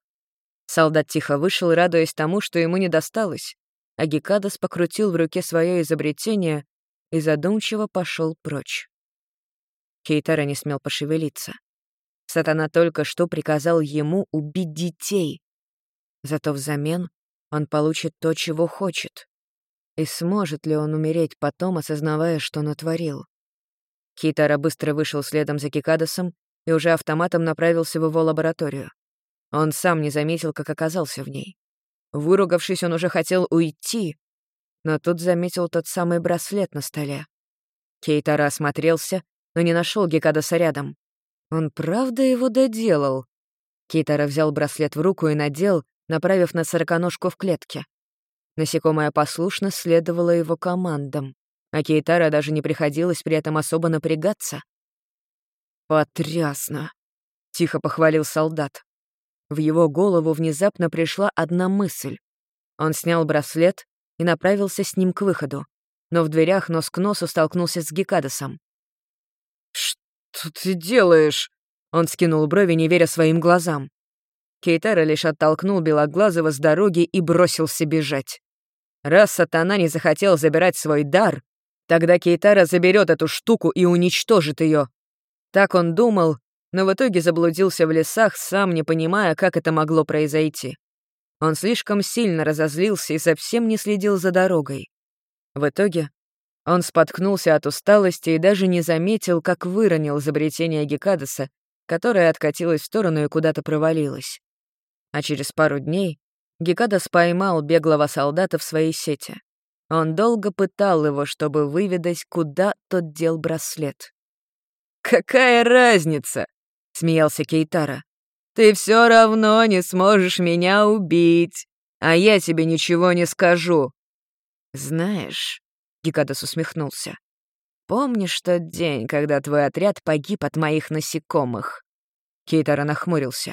Солдат тихо вышел, радуясь тому, что ему не досталось, а Гекадас покрутил в руке свое изобретение и задумчиво пошел прочь. Кейтара не смел пошевелиться. Сатана только что приказал ему убить детей. Зато взамен он получит то, чего хочет. И сможет ли он умереть потом, осознавая, что натворил? Китара быстро вышел следом за Кикадосом и уже автоматом направился в его лабораторию. Он сам не заметил, как оказался в ней. Выругавшись, он уже хотел уйти, но тут заметил тот самый браслет на столе. Кейтара осмотрелся, но не нашел Гекадоса рядом. Он правда его доделал? Кейтара взял браслет в руку и надел, направив на сороконожку в клетке. Насекомое послушно следовало его командам, а Кейтара даже не приходилось при этом особо напрягаться. «Потрясно!» — тихо похвалил солдат. В его голову внезапно пришла одна мысль. Он снял браслет и направился с ним к выходу, но в дверях нос к носу столкнулся с Гекадосом. «Что ты делаешь?» Он скинул брови, не веря своим глазам. Кейтара лишь оттолкнул Белоглазого с дороги и бросился бежать. Раз сатана не захотел забирать свой дар, тогда Кейтара заберет эту штуку и уничтожит ее. Так он думал, но в итоге заблудился в лесах, сам не понимая, как это могло произойти. Он слишком сильно разозлился и совсем не следил за дорогой. В итоге он споткнулся от усталости и даже не заметил, как выронил изобретение Гекадаса, которое откатилось в сторону и куда-то провалилось. А через пару дней Гекадас поймал беглого солдата в своей сети. Он долго пытал его, чтобы выведать, куда тот дел браслет. «Какая разница?» — смеялся Кейтара. «Ты все равно не сможешь меня убить, а я тебе ничего не скажу». «Знаешь...» — Гекадас усмехнулся. «Помнишь тот день, когда твой отряд погиб от моих насекомых?» Кейтара нахмурился.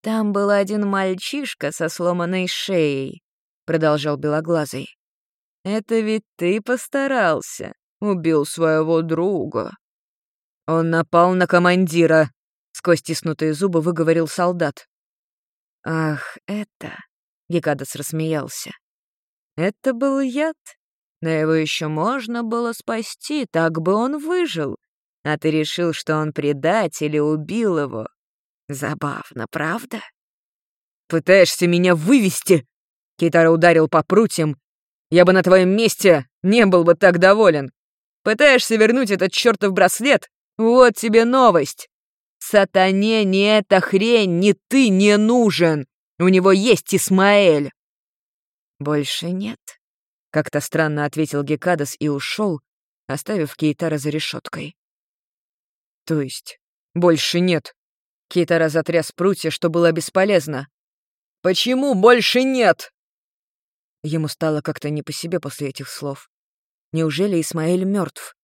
«Там был один мальчишка со сломанной шеей», — продолжал Белоглазый. «Это ведь ты постарался, убил своего друга». «Он напал на командира», — сквозь стиснутые зубы выговорил солдат. «Ах, это...» — Гекадас рассмеялся. «Это был яд, но его еще можно было спасти, так бы он выжил. А ты решил, что он предатель и убил его. Забавно, правда? Пытаешься меня вывести? Китара ударил по прутьям. Я бы на твоем месте не был бы так доволен. Пытаешься вернуть этот чертов браслет? Вот тебе новость. Сатане не эта хрень, ни ты не нужен. У него есть Исмаэль. Больше нет. Как-то странно ответил Гекадас и ушел, оставив Кейтара за решеткой. То есть, больше нет. Кейтара затряс прутья, что было бесполезно. «Почему больше нет?» Ему стало как-то не по себе после этих слов. Неужели Исмаэль мертв?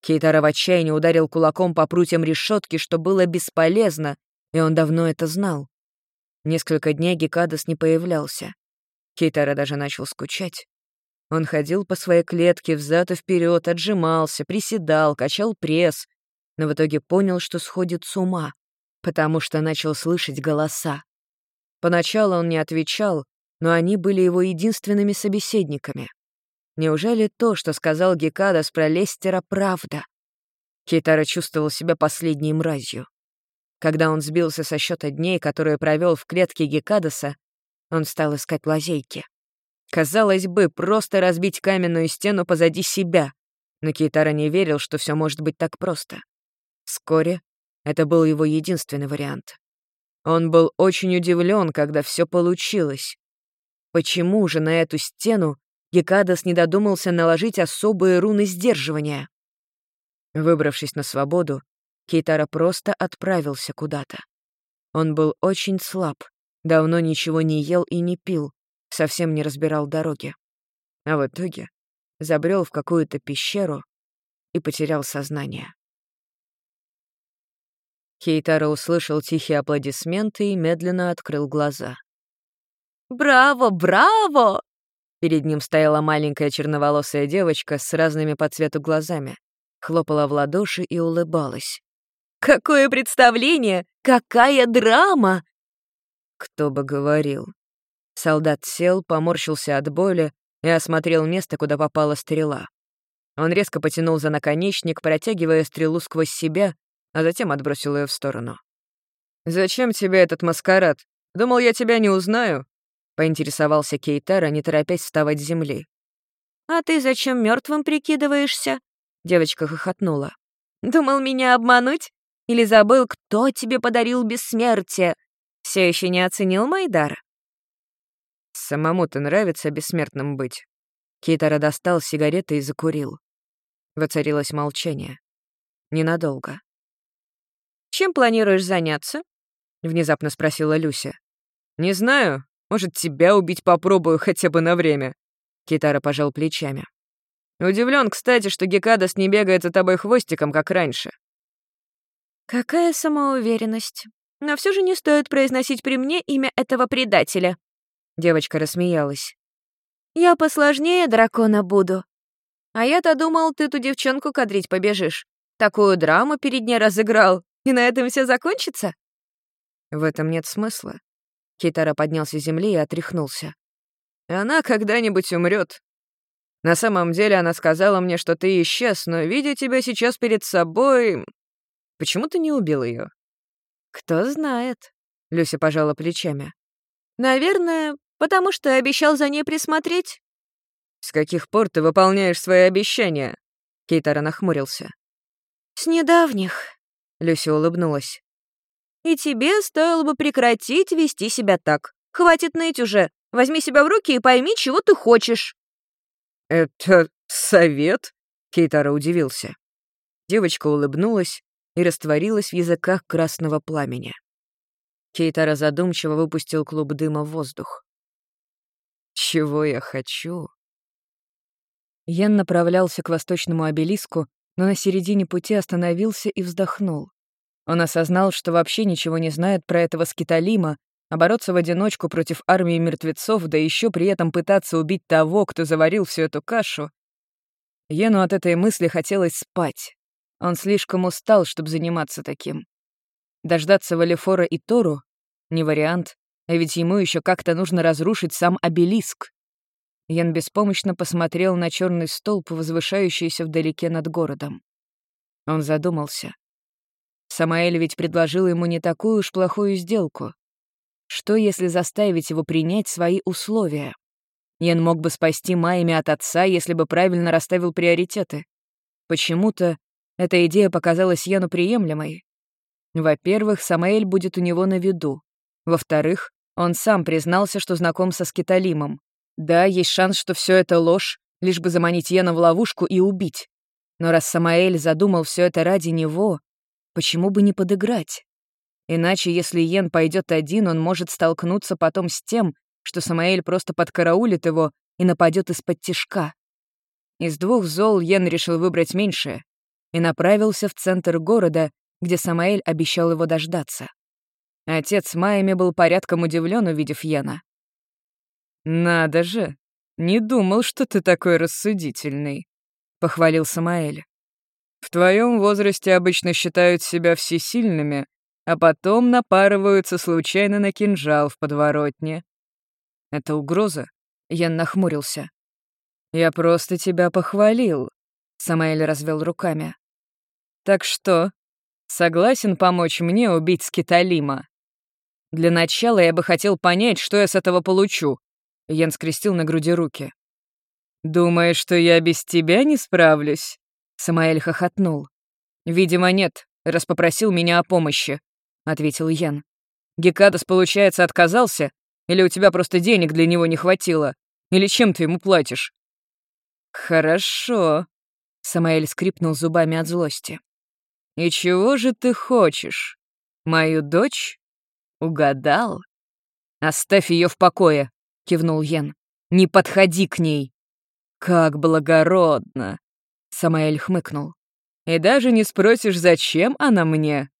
Кейтара в отчаянии ударил кулаком по прутьям решетки, что было бесполезно, и он давно это знал. Несколько дней Гекадас не появлялся. Кейтара даже начал скучать. Он ходил по своей клетке взад и вперед, отжимался, приседал, качал пресс, но в итоге понял, что сходит с ума потому что начал слышать голоса. Поначалу он не отвечал, но они были его единственными собеседниками. Неужели то, что сказал Гекадас про Лестера, правда? Кейтара чувствовал себя последней мразью. Когда он сбился со счета дней, которые провел в клетке Гекадаса, он стал искать лазейки. Казалось бы, просто разбить каменную стену позади себя, но Кейтара не верил, что все может быть так просто. Вскоре это был его единственный вариант. Он был очень удивлен, когда все получилось. Почему же на эту стену Гекадас не додумался наложить особые руны сдерживания? Выбравшись на свободу, Кейтара просто отправился куда-то. Он был очень слаб, давно ничего не ел и не пил, совсем не разбирал дороги. А в итоге забрел в какую-то пещеру и потерял сознание. Кейтара услышал тихие аплодисменты и медленно открыл глаза. «Браво, браво!» Перед ним стояла маленькая черноволосая девочка с разными по цвету глазами, хлопала в ладоши и улыбалась. «Какое представление! Какая драма!» Кто бы говорил. Солдат сел, поморщился от боли и осмотрел место, куда попала стрела. Он резко потянул за наконечник, протягивая стрелу сквозь себя, а затем отбросил ее в сторону. «Зачем тебе этот маскарад? Думал, я тебя не узнаю?» — поинтересовался Кейтара, не торопясь вставать с земли. «А ты зачем мертвым прикидываешься?» — девочка хохотнула. «Думал меня обмануть? Или забыл, кто тебе подарил бессмертие? Все еще не оценил мой дар?» «Самому-то нравится бессмертным быть». Кейтара достал сигареты и закурил. Воцарилось молчание. Ненадолго. «Чем планируешь заняться?» — внезапно спросила Люся. «Не знаю. Может, тебя убить попробую хотя бы на время». Китара пожал плечами. Удивлен, кстати, что Гекадас не бегает за тобой хвостиком, как раньше. Какая самоуверенность. Но все же не стоит произносить при мне имя этого предателя. Девочка рассмеялась. Я посложнее дракона буду. А я-то думал, ты ту девчонку кадрить побежишь. такую драму перед ней разыграл, и на этом все закончится?» «В этом нет смысла». Кейтара поднялся с земли и отряхнулся. «Она когда-нибудь умрет. На самом деле она сказала мне, что ты исчез, но, видя тебя сейчас перед собой... Почему ты не убил ее? «Кто знает», — Люся пожала плечами. «Наверное, потому что обещал за ней присмотреть». «С каких пор ты выполняешь свои обещания?» Кейтара нахмурился. «С недавних», — Люся улыбнулась. «И тебе стоило бы прекратить вести себя так. Хватит ныть уже. Возьми себя в руки и пойми, чего ты хочешь». «Это совет?» — Кейтара удивился. Девочка улыбнулась и растворилась в языках красного пламени. Кейтара задумчиво выпустил клуб дыма в воздух. «Чего я хочу?» Ян направлялся к восточному обелиску, но на середине пути остановился и вздохнул. Он осознал, что вообще ничего не знает про этого скиталима, а бороться в одиночку против армии мертвецов, да еще при этом пытаться убить того, кто заварил всю эту кашу. Йену от этой мысли хотелось спать. Он слишком устал, чтобы заниматься таким. Дождаться Валифора и Тору — не вариант, а ведь ему еще как-то нужно разрушить сам обелиск. Ян беспомощно посмотрел на черный столб, возвышающийся вдалеке над городом. Он задумался. Самаэль ведь предложил ему не такую уж плохую сделку. Что, если заставить его принять свои условия? Ян мог бы спасти Майами от отца, если бы правильно расставил приоритеты. Почему-то эта идея показалась Яну приемлемой. Во-первых, Самаэль будет у него на виду. Во-вторых, он сам признался, что знаком со Скиталимом. Да, есть шанс, что все это ложь, лишь бы заманить Йена в ловушку и убить. Но раз Самаэль задумал все это ради него, почему бы не подыграть? Иначе, если Йен пойдет один, он может столкнуться потом с тем, что Самаэль просто подкараулит его и нападет из-под тишка. Из двух зол Йен решил выбрать меньшее и направился в центр города, где Самаэль обещал его дождаться. Отец Майами был порядком удивлен, увидев Йена. «Надо же! Не думал, что ты такой рассудительный», — похвалил Самаэль. «В твоем возрасте обычно считают себя всесильными, а потом напарываются случайно на кинжал в подворотне». «Это угроза?» — Ян нахмурился. «Я просто тебя похвалил», — Самаэль развел руками. «Так что, согласен помочь мне убить Скиталима?» «Для начала я бы хотел понять, что я с этого получу», Ян скрестил на груди руки. «Думаешь, что я без тебя не справлюсь?» Самаэль хохотнул. «Видимо, нет, раз попросил меня о помощи», — ответил Ян. «Гекадас, получается, отказался? Или у тебя просто денег для него не хватило? Или чем ты ему платишь?» «Хорошо», — Самаэль скрипнул зубами от злости. «И чего же ты хочешь? Мою дочь? Угадал? Оставь ее в покое», — кивнул Йен. «Не подходи к ней!» «Как благородно!» — Самаэль хмыкнул. «И даже не спросишь, зачем она мне?»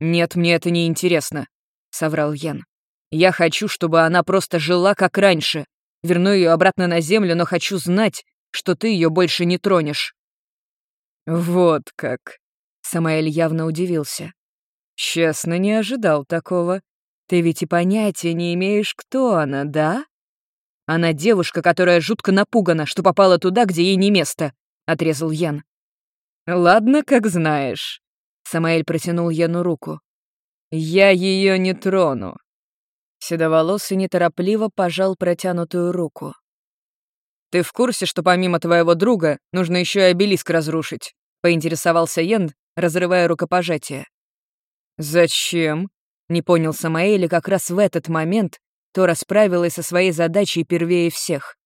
«Нет, мне это не интересно», — соврал Йен. «Я хочу, чтобы она просто жила, как раньше. Верну ее обратно на землю, но хочу знать, что ты ее больше не тронешь». «Вот как!» — Самаэль явно удивился. «Честно, не ожидал такого. Ты ведь и понятия не имеешь, кто она, да?» Она девушка, которая жутко напугана, что попала туда, где ей не место», — отрезал Ян. «Ладно, как знаешь». Самаэль протянул Яну руку. «Я ее не трону». Седоволосый неторопливо пожал протянутую руку. «Ты в курсе, что помимо твоего друга нужно еще и обелиск разрушить?» — поинтересовался Йен, разрывая рукопожатие. «Зачем?» — не понял Самаэль, как раз в этот момент Тора справилась со своей задачей первее всех.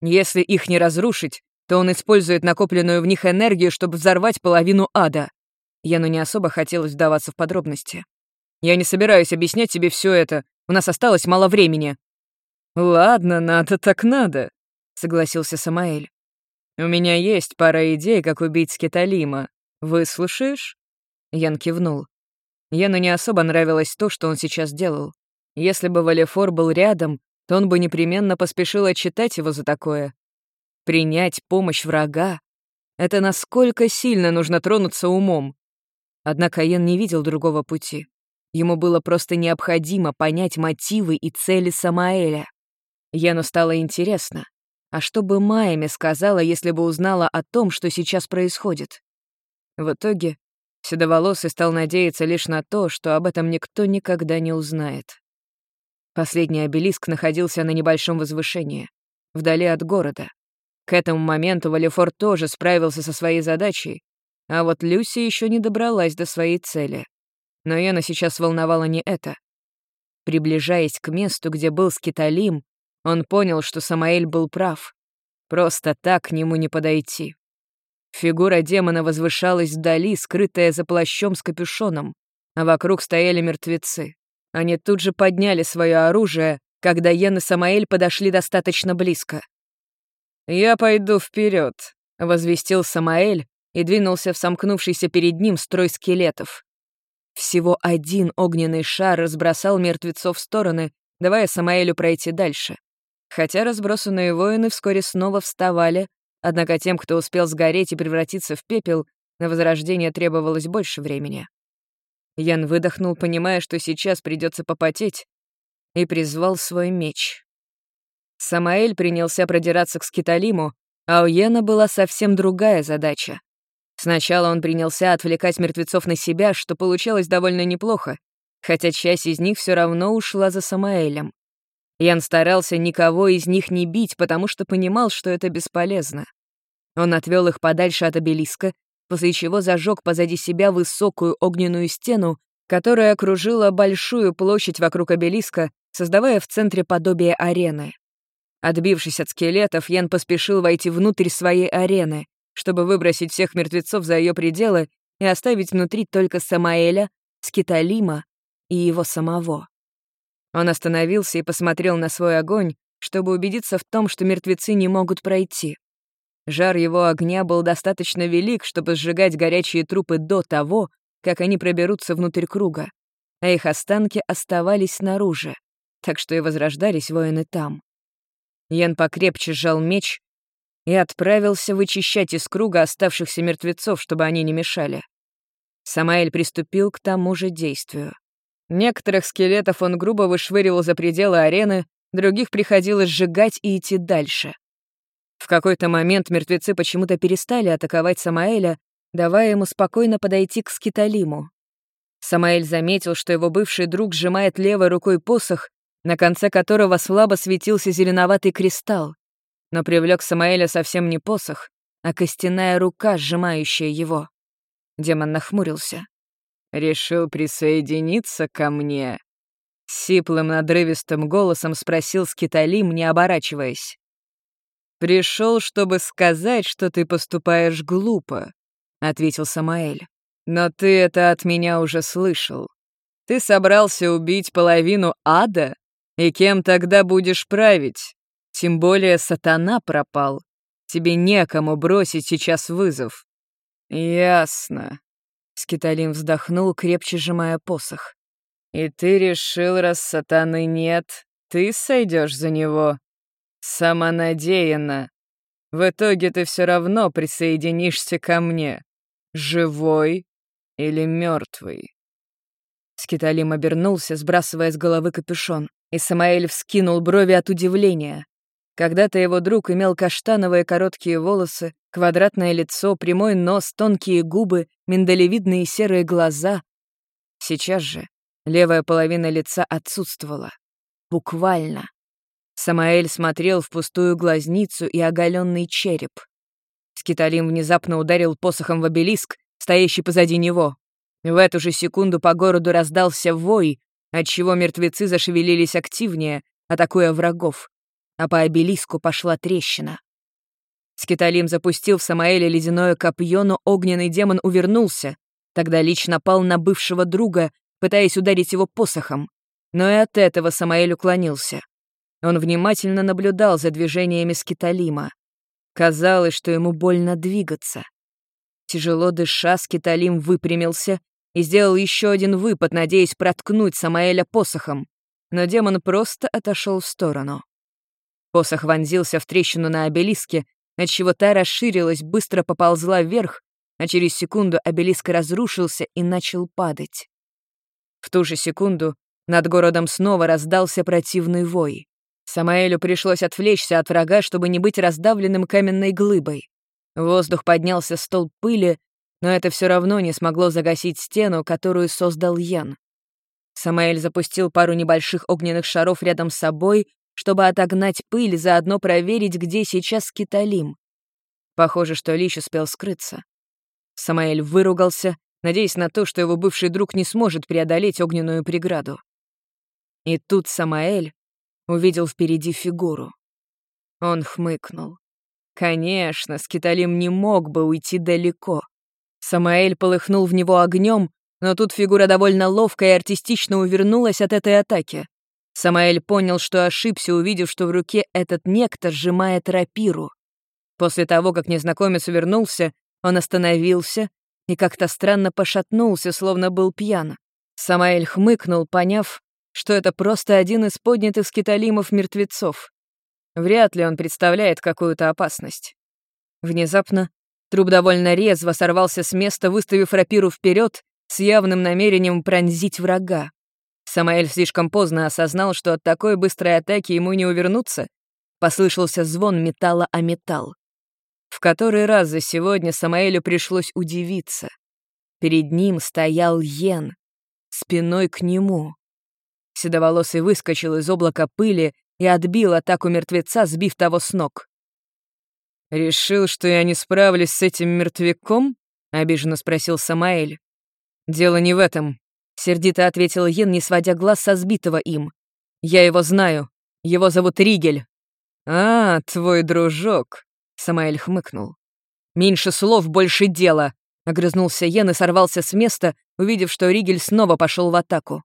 Если их не разрушить, то он использует накопленную в них энергию, чтобы взорвать половину ада. Яну не особо хотелось вдаваться в подробности. Я не собираюсь объяснять тебе все это, у нас осталось мало времени. Ладно, надо так надо, согласился Самаэль. У меня есть пара идей, как убить Скиталима. Выслушаешь? Ян кивнул. Яну не особо нравилось то, что он сейчас делал. Если бы Валефор был рядом, то он бы непременно поспешил отчитать его за такое. Принять помощь врага. Это насколько сильно нужно тронуться умом. Однако Йен не видел другого пути. Ему было просто необходимо понять мотивы и цели Самаэля. Йену стало интересно, а что бы Майами сказала, если бы узнала о том, что сейчас происходит? В итоге Седоволосый стал надеяться лишь на то, что об этом никто никогда не узнает. Последний обелиск находился на небольшом возвышении, вдали от города. К этому моменту Валифор тоже справился со своей задачей, а вот Люси еще не добралась до своей цели. Но Яна сейчас волновала не это. Приближаясь к месту, где был Скиталим, он понял, что Самаэль был прав. Просто так к нему не подойти. Фигура демона возвышалась вдали, скрытая за плащом с капюшоном, а вокруг стояли мертвецы. Они тут же подняли свое оружие, когда Йен и Самаэль подошли достаточно близко. «Я пойду вперед, возвестил Самаэль и двинулся в сомкнувшийся перед ним строй скелетов. Всего один огненный шар разбросал мертвецов в стороны, давая Самаэлю пройти дальше. Хотя разбросанные воины вскоре снова вставали, однако тем, кто успел сгореть и превратиться в пепел, на возрождение требовалось больше времени. Ян выдохнул, понимая, что сейчас придется попотеть, и призвал свой меч. Самаэль принялся продираться к Скиталиму, а у Йена была совсем другая задача. Сначала он принялся отвлекать мертвецов на себя, что получалось довольно неплохо, хотя часть из них все равно ушла за Самаэлем. Ян старался никого из них не бить, потому что понимал, что это бесполезно. Он отвел их подальше от обелиска, после чего зажег позади себя высокую огненную стену, которая окружила большую площадь вокруг обелиска, создавая в центре подобие арены. Отбившись от скелетов, Ян поспешил войти внутрь своей арены, чтобы выбросить всех мертвецов за ее пределы и оставить внутри только Самаэля, Скиталима и его самого. Он остановился и посмотрел на свой огонь, чтобы убедиться в том, что мертвецы не могут пройти. Жар его огня был достаточно велик, чтобы сжигать горячие трупы до того, как они проберутся внутрь круга, а их останки оставались снаружи, так что и возрождались воины там. Ян покрепче сжал меч и отправился вычищать из круга оставшихся мертвецов, чтобы они не мешали. Самаэль приступил к тому же действию. Некоторых скелетов он грубо вышвыривал за пределы арены, других приходилось сжигать и идти дальше. В какой-то момент мертвецы почему-то перестали атаковать Самаэля, давая ему спокойно подойти к Скиталиму. Самаэль заметил, что его бывший друг сжимает левой рукой посох, на конце которого слабо светился зеленоватый кристалл, но привлек Самаэля совсем не посох, а костяная рука, сжимающая его. Демон нахмурился. «Решил присоединиться ко мне?» Сиплым надрывистым голосом спросил Скиталим, не оборачиваясь. «Пришел, чтобы сказать, что ты поступаешь глупо», — ответил Самаэль. «Но ты это от меня уже слышал. Ты собрался убить половину ада? И кем тогда будешь править? Тем более сатана пропал. Тебе некому бросить сейчас вызов». «Ясно», Скиталин вздохнул, крепче сжимая посох. «И ты решил, раз сатаны нет, ты сойдешь за него? Самонадеянно. В итоге ты все равно присоединишься ко мне. Живой или мертвый?» Скиталим обернулся, сбрасывая с головы капюшон, и Самаэль вскинул брови от удивления. Когда-то его друг имел каштановые короткие волосы, квадратное лицо, прямой нос, тонкие губы, миндалевидные серые глаза. Сейчас же левая половина лица отсутствовала. Буквально. Самаэль смотрел в пустую глазницу и оголенный череп. Скиталим внезапно ударил посохом в обелиск, стоящий позади него. В эту же секунду по городу раздался вой, отчего мертвецы зашевелились активнее, атакуя врагов а по обелиску пошла трещина. Скиталим запустил в Самаэля ледяное копье, но огненный демон увернулся. Тогда Лич напал на бывшего друга, пытаясь ударить его посохом. Но и от этого Самаэль уклонился. Он внимательно наблюдал за движениями Скиталима. Казалось, что ему больно двигаться. Тяжело дыша, Скиталим выпрямился и сделал еще один выпад, надеясь проткнуть Самаэля посохом. Но демон просто отошел в сторону. Посох вонзился в трещину на обелиске, отчего та расширилась, быстро поползла вверх, а через секунду обелиск разрушился и начал падать. В ту же секунду над городом снова раздался противный вой. Самаэлю пришлось отвлечься от врага, чтобы не быть раздавленным каменной глыбой. Воздух поднялся столб пыли, но это все равно не смогло загасить стену, которую создал Ян. Самаэль запустил пару небольших огненных шаров рядом с собой, чтобы отогнать пыль, заодно проверить, где сейчас Киталим. Похоже, что Лич успел скрыться. Самаэль выругался, надеясь на то, что его бывший друг не сможет преодолеть огненную преграду. И тут Самаэль увидел впереди фигуру. Он хмыкнул. Конечно, Скиталим не мог бы уйти далеко. Самаэль полыхнул в него огнем, но тут фигура довольно ловко и артистично увернулась от этой атаки. Самаэль понял, что ошибся, увидев, что в руке этот некто сжимает рапиру. После того, как незнакомец увернулся, он остановился и как-то странно пошатнулся, словно был пьян. Самаэль хмыкнул, поняв, что это просто один из поднятых скиталимов мертвецов. Вряд ли он представляет какую-то опасность. Внезапно труп довольно резво сорвался с места, выставив рапиру вперед с явным намерением пронзить врага. Самаэль слишком поздно осознал, что от такой быстрой атаки ему не увернуться. Послышался звон металла о металл. В который раз за сегодня Самаэлю пришлось удивиться. Перед ним стоял Йен, спиной к нему. Седоволосый выскочил из облака пыли и отбил атаку мертвеца, сбив того с ног. «Решил, что я не справлюсь с этим мертвяком?» — обиженно спросил Самаэль. «Дело не в этом», — сердито ответил Йен, не сводя глаз со сбитого им. «Я его знаю. Его зовут Ригель». «А, твой дружок», — Самаэль хмыкнул. «Меньше слов, больше дела», — огрызнулся Йен и сорвался с места, увидев, что Ригель снова пошел в атаку.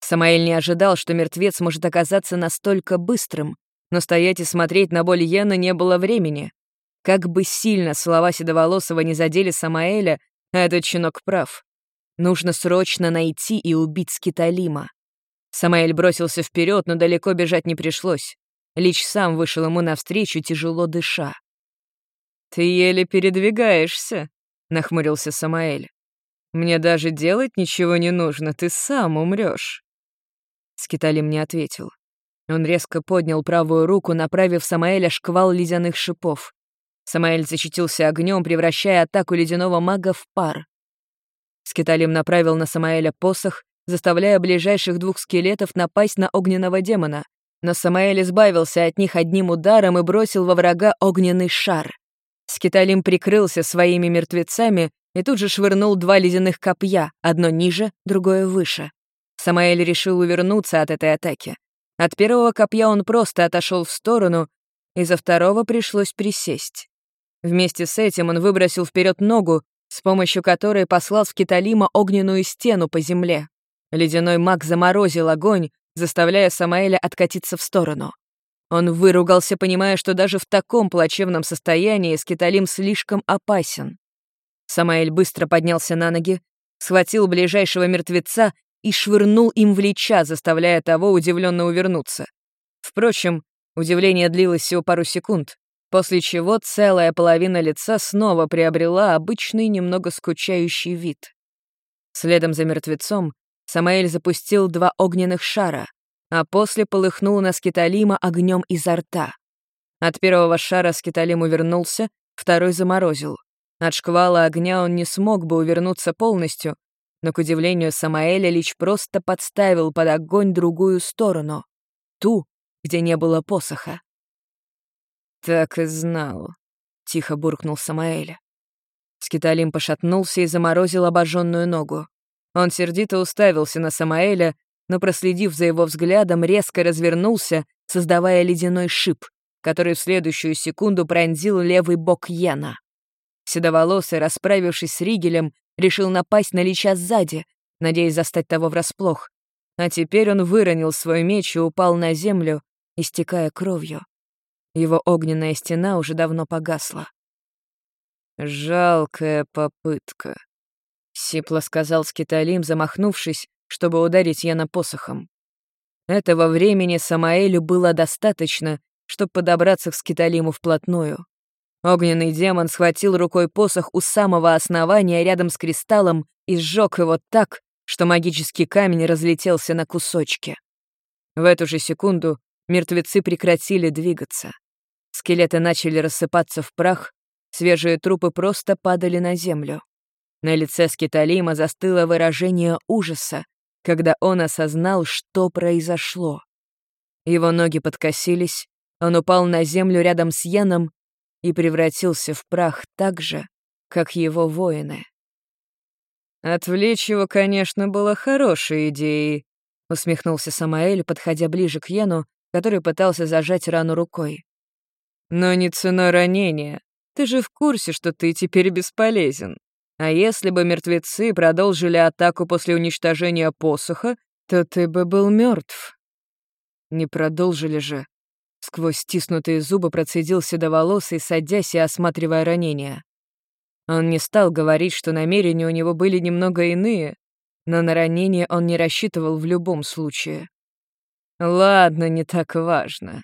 Самаэль не ожидал, что мертвец может оказаться настолько быстрым, но стоять и смотреть на боль Йена не было времени. Как бы сильно слова Седоволосого не задели Самаэля, этот щенок прав. Нужно срочно найти и убить Скиталима. Самаэль бросился вперед, но далеко бежать не пришлось. Лич сам вышел ему навстречу, тяжело дыша. «Ты еле передвигаешься», — нахмурился Самаэль. «Мне даже делать ничего не нужно, ты сам умрешь. Скиталим не ответил. Он резко поднял правую руку, направив Самаэля шквал ледяных шипов. Самаэль защитился огнем, превращая атаку ледяного мага в пар. Скиталим направил на Самаэля посох, заставляя ближайших двух скелетов напасть на огненного демона. Но Самаэль избавился от них одним ударом и бросил во врага огненный шар. Скиталим прикрылся своими мертвецами и тут же швырнул два ледяных копья, одно ниже, другое выше. Самаэль решил увернуться от этой атаки. От первого копья он просто отошел в сторону, и за второго пришлось присесть. Вместе с этим он выбросил вперед ногу, с помощью которой послал в Киталима огненную стену по земле. Ледяной маг заморозил огонь, заставляя Самаэля откатиться в сторону. Он выругался, понимая, что даже в таком плачевном состоянии Скиталим слишком опасен. Самаэль быстро поднялся на ноги, схватил ближайшего мертвеца и швырнул им в лича, заставляя того удивленно увернуться. Впрочем, удивление длилось всего пару секунд, после чего целая половина лица снова приобрела обычный немного скучающий вид. Следом за мертвецом Самаэль запустил два огненных шара, а после полыхнул на Скиталима огнем изо рта. От первого шара Скиталим увернулся, второй заморозил. От шквала огня он не смог бы увернуться полностью, но, к удивлению Самаэля, Лич просто подставил под огонь другую сторону, ту, где не было посоха. «Так и знал», — тихо буркнул Самаэля. Скиталим пошатнулся и заморозил обожженную ногу. Он сердито уставился на Самаэля, но, проследив за его взглядом, резко развернулся, создавая ледяной шип, который в следующую секунду пронзил левый бок Яна. Седоволосый, расправившись с Ригелем, решил напасть на Лича сзади, надеясь застать того врасплох. А теперь он выронил свой меч и упал на землю, истекая кровью. Его огненная стена уже давно погасла. «Жалкая попытка», — сипло сказал Скиталим, замахнувшись, чтобы ударить Яна посохом. Этого времени Самаэлю было достаточно, чтобы подобраться к Скиталиму вплотную. Огненный демон схватил рукой посох у самого основания рядом с кристаллом и сжег его так, что магический камень разлетелся на кусочки. В эту же секунду мертвецы прекратили двигаться. Скелеты начали рассыпаться в прах, свежие трупы просто падали на землю. На лице Скиталима застыло выражение ужаса, когда он осознал, что произошло. Его ноги подкосились, он упал на землю рядом с Яном и превратился в прах так же, как его воины. «Отвлечь его, конечно, было хорошей идеей», — усмехнулся Самаэль, подходя ближе к Яну, который пытался зажать рану рукой. «Но не ценой ранения. Ты же в курсе, что ты теперь бесполезен. А если бы мертвецы продолжили атаку после уничтожения посоха, то ты бы был мертв. Не продолжили же. Сквозь стиснутые зубы процедил седоволосый, садясь и осматривая ранения. Он не стал говорить, что намерения у него были немного иные, но на ранение он не рассчитывал в любом случае. «Ладно, не так важно».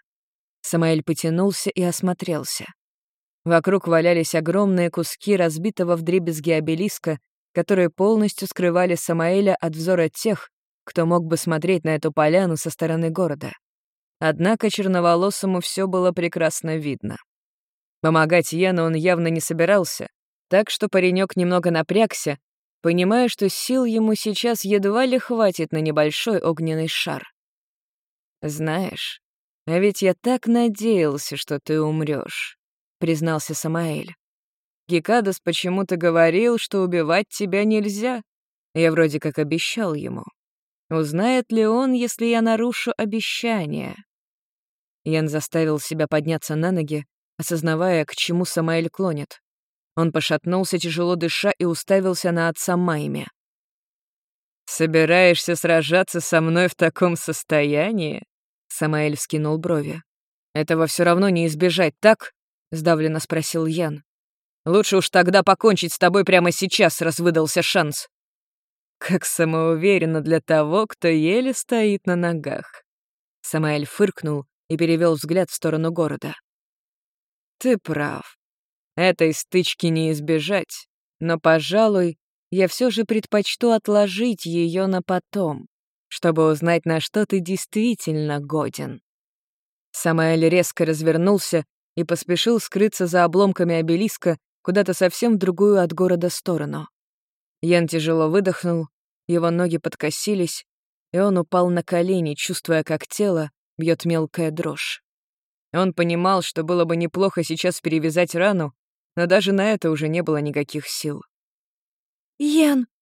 Самаэль потянулся и осмотрелся. Вокруг валялись огромные куски разбитого вдребезги обелиска, которые полностью скрывали Самаэля от взора тех, кто мог бы смотреть на эту поляну со стороны города. Однако черноволосому все было прекрасно видно. Помогать Йену он явно не собирался, так что паренек немного напрягся, понимая, что сил ему сейчас едва ли хватит на небольшой огненный шар. «Знаешь, а ведь я так надеялся, что ты умрешь, признался Самаэль. «Гекадас почему-то говорил, что убивать тебя нельзя. Я вроде как обещал ему. Узнает ли он, если я нарушу обещание?» Ян заставил себя подняться на ноги, осознавая, к чему Самаэль клонит. Он пошатнулся, тяжело дыша, и уставился на отца Майми. «Собираешься сражаться со мной в таком состоянии?» Самаэль вскинул брови. «Этого все равно не избежать, так?» — сдавленно спросил Ян. «Лучше уж тогда покончить с тобой прямо сейчас, раз выдался шанс». Как самоуверенно для того, кто еле стоит на ногах. Самаэль фыркнул и перевел взгляд в сторону города. «Ты прав. Этой стычки не избежать, но, пожалуй, я все же предпочту отложить ее на потом, чтобы узнать, на что ты действительно годен». Самаэль резко развернулся и поспешил скрыться за обломками обелиска куда-то совсем в другую от города сторону. Ян тяжело выдохнул, его ноги подкосились, и он упал на колени, чувствуя, как тело бьет мелкая дрожь. Он понимал, что было бы неплохо сейчас перевязать рану, но даже на это уже не было никаких сил. «Ян!» —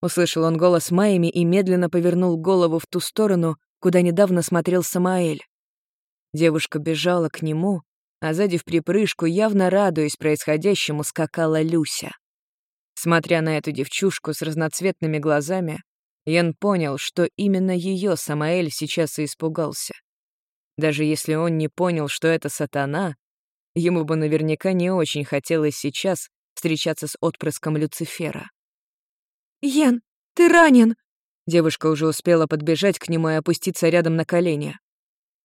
услышал он голос Майми и медленно повернул голову в ту сторону, куда недавно смотрел Самаэль. Девушка бежала к нему, а сзади в припрыжку, явно радуясь происходящему, скакала Люся. Смотря на эту девчушку с разноцветными глазами, Ян понял, что именно ее Самаэль сейчас и испугался. Даже если он не понял, что это сатана, Ему бы наверняка не очень хотелось сейчас встречаться с отпрыском Люцифера. «Йен, ты ранен!» Девушка уже успела подбежать к нему и опуститься рядом на колени.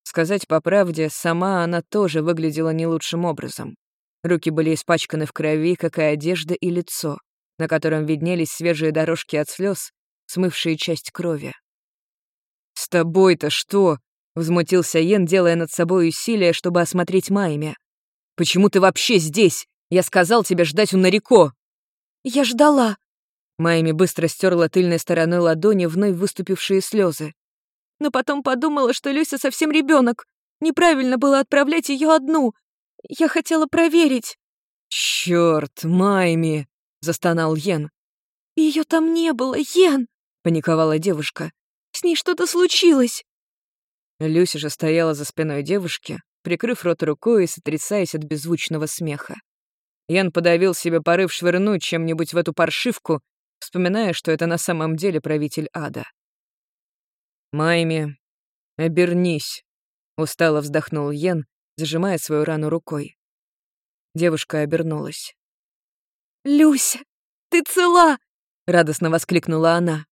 Сказать по правде, сама она тоже выглядела не лучшим образом. Руки были испачканы в крови, как и одежда и лицо, на котором виднелись свежие дорожки от слез, смывшие часть крови. «С тобой-то что?» — возмутился Йен, делая над собой усилия, чтобы осмотреть Майме. Почему ты вообще здесь? Я сказал тебе ждать у Нарико!» «Я ждала!» Майми быстро стерла тыльной стороной ладони вновь выступившие слезы. «Но потом подумала, что Люся совсем ребенок. Неправильно было отправлять ее одну. Я хотела проверить». «Черт, Майми!» — застонал Йен. Ее там не было, Йен!» — паниковала девушка. «С ней что-то случилось!» Люся же стояла за спиной девушки, прикрыв рот рукой и сотрясаясь от беззвучного смеха. Ян подавил себе порыв швырнуть чем-нибудь в эту паршивку, вспоминая, что это на самом деле правитель ада. «Майми, обернись», — устало вздохнул Йен, зажимая свою рану рукой. Девушка обернулась. «Люся, ты цела!» — радостно воскликнула она.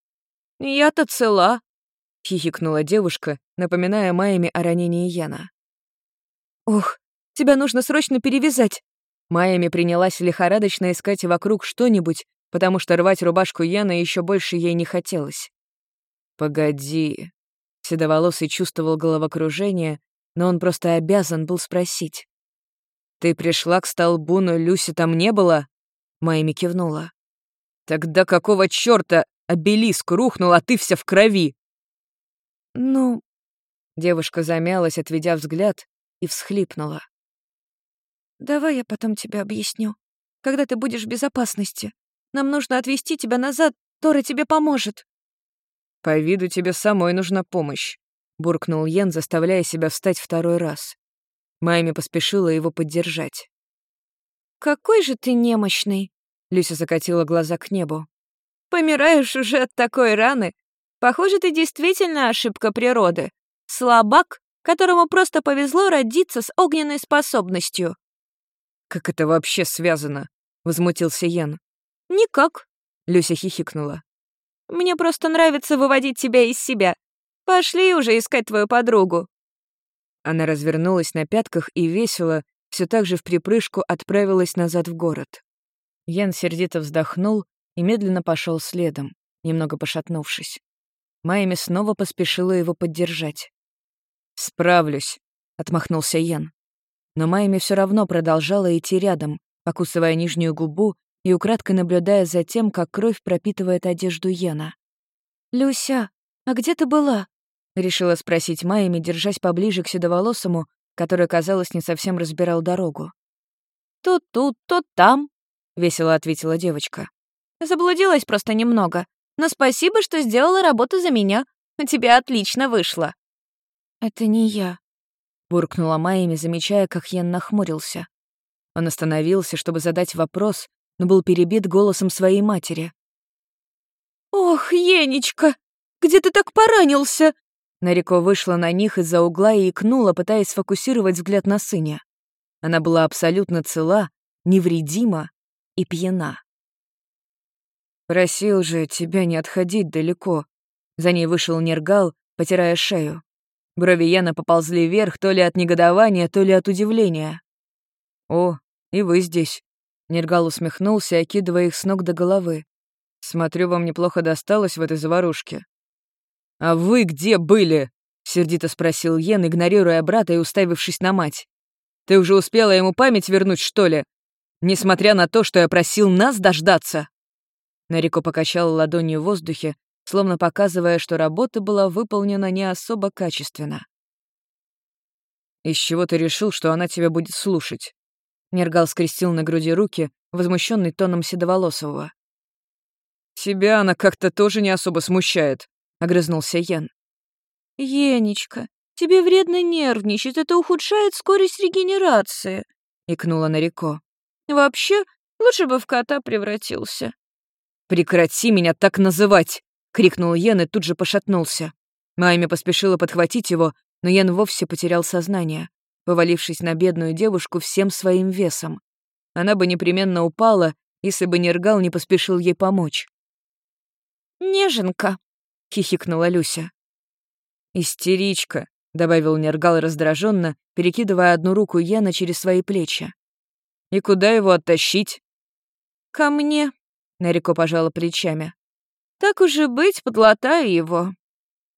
«Я-то цела», — хихикнула девушка, напоминая Майме о ранении Яна. «Ох, тебя нужно срочно перевязать. Майами принялась лихорадочно искать вокруг что-нибудь, потому что рвать рубашку Яна еще больше ей не хотелось. «Погоди». Седоволосый чувствовал головокружение, но он просто обязан был спросить. «Ты пришла к столбу, но Люси там не было?» Майми кивнула. «Тогда какого чёрта обелиск рухнул, а ты вся в крови?» «Ну...» Девушка замялась, отведя взгляд, и всхлипнула. «Давай я потом тебе объясню. Когда ты будешь в безопасности. Нам нужно отвезти тебя назад, Тора тебе поможет». «По виду тебе самой нужна помощь», — буркнул Йен, заставляя себя встать второй раз. Майми поспешила его поддержать. «Какой же ты немощный!» — Люся закатила глаза к небу. «Помираешь уже от такой раны. Похоже, ты действительно ошибка природы. Слабак, которому просто повезло родиться с огненной способностью». «Как это вообще связано?» — возмутился Ян. «Никак», — Люся хихикнула. «Мне просто нравится выводить тебя из себя. Пошли уже искать твою подругу». Она развернулась на пятках и весело, все так же в припрыжку отправилась назад в город. Ян сердито вздохнул и медленно пошел следом, немного пошатнувшись. Майми снова поспешила его поддержать. «Справлюсь», — отмахнулся Ян. Но Майми все равно продолжала идти рядом, покусывая нижнюю губу и украдкой наблюдая за тем, как кровь пропитывает одежду Йена. «Люся, а где ты была?» — решила спросить Майми, держась поближе к седоволосому, который, казалось, не совсем разбирал дорогу. «То тут, то там», — весело ответила девочка. «Заблудилась просто немного. Но спасибо, что сделала работу за меня. У тебя отлично вышло». «Это не я», — буркнула Майми, замечая, как Йен нахмурился. Он остановился, чтобы задать вопрос, но был перебит голосом своей матери. «Ох, Енечка, где ты так поранился?» Нарико вышла на них из-за угла и икнула, пытаясь сфокусировать взгляд на сыне. Она была абсолютно цела, невредима и пьяна. «Просил же тебя не отходить далеко». За ней вышел Нергал, потирая шею. Брови Яна поползли вверх то ли от негодования, то ли от удивления. «О, и вы здесь». Нергал усмехнулся, окидывая их с ног до головы. «Смотрю, вам неплохо досталось в этой заварушке». «А вы где были?» — сердито спросил Йен, игнорируя брата и уставившись на мать. «Ты уже успела ему память вернуть, что ли? Несмотря на то, что я просил нас дождаться?» Нарико покачала ладонью в воздухе, словно показывая, что работа была выполнена не особо качественно. «Из чего ты решил, что она тебя будет слушать?» Нергал скрестил на груди руки, возмущенный тоном седоволосого. «Тебя она как-то тоже не особо смущает», — огрызнулся Ян. «Енечка, тебе вредно нервничать, это ухудшает скорость регенерации», — икнула Нарико. «Вообще, лучше бы в кота превратился». «Прекрати меня так называть!» — крикнул Ян и тут же пошатнулся. Майми поспешила подхватить его, но Ян вовсе потерял сознание повалившись на бедную девушку всем своим весом. Она бы непременно упала, если бы Нергал не поспешил ей помочь. «Неженка», — хихикнула Люся. «Истеричка», — добавил Нергал раздраженно, перекидывая одну руку Яна через свои плечи. «И куда его оттащить?» «Ко мне», — Нарико пожала плечами. «Так уже быть, подлатаю его».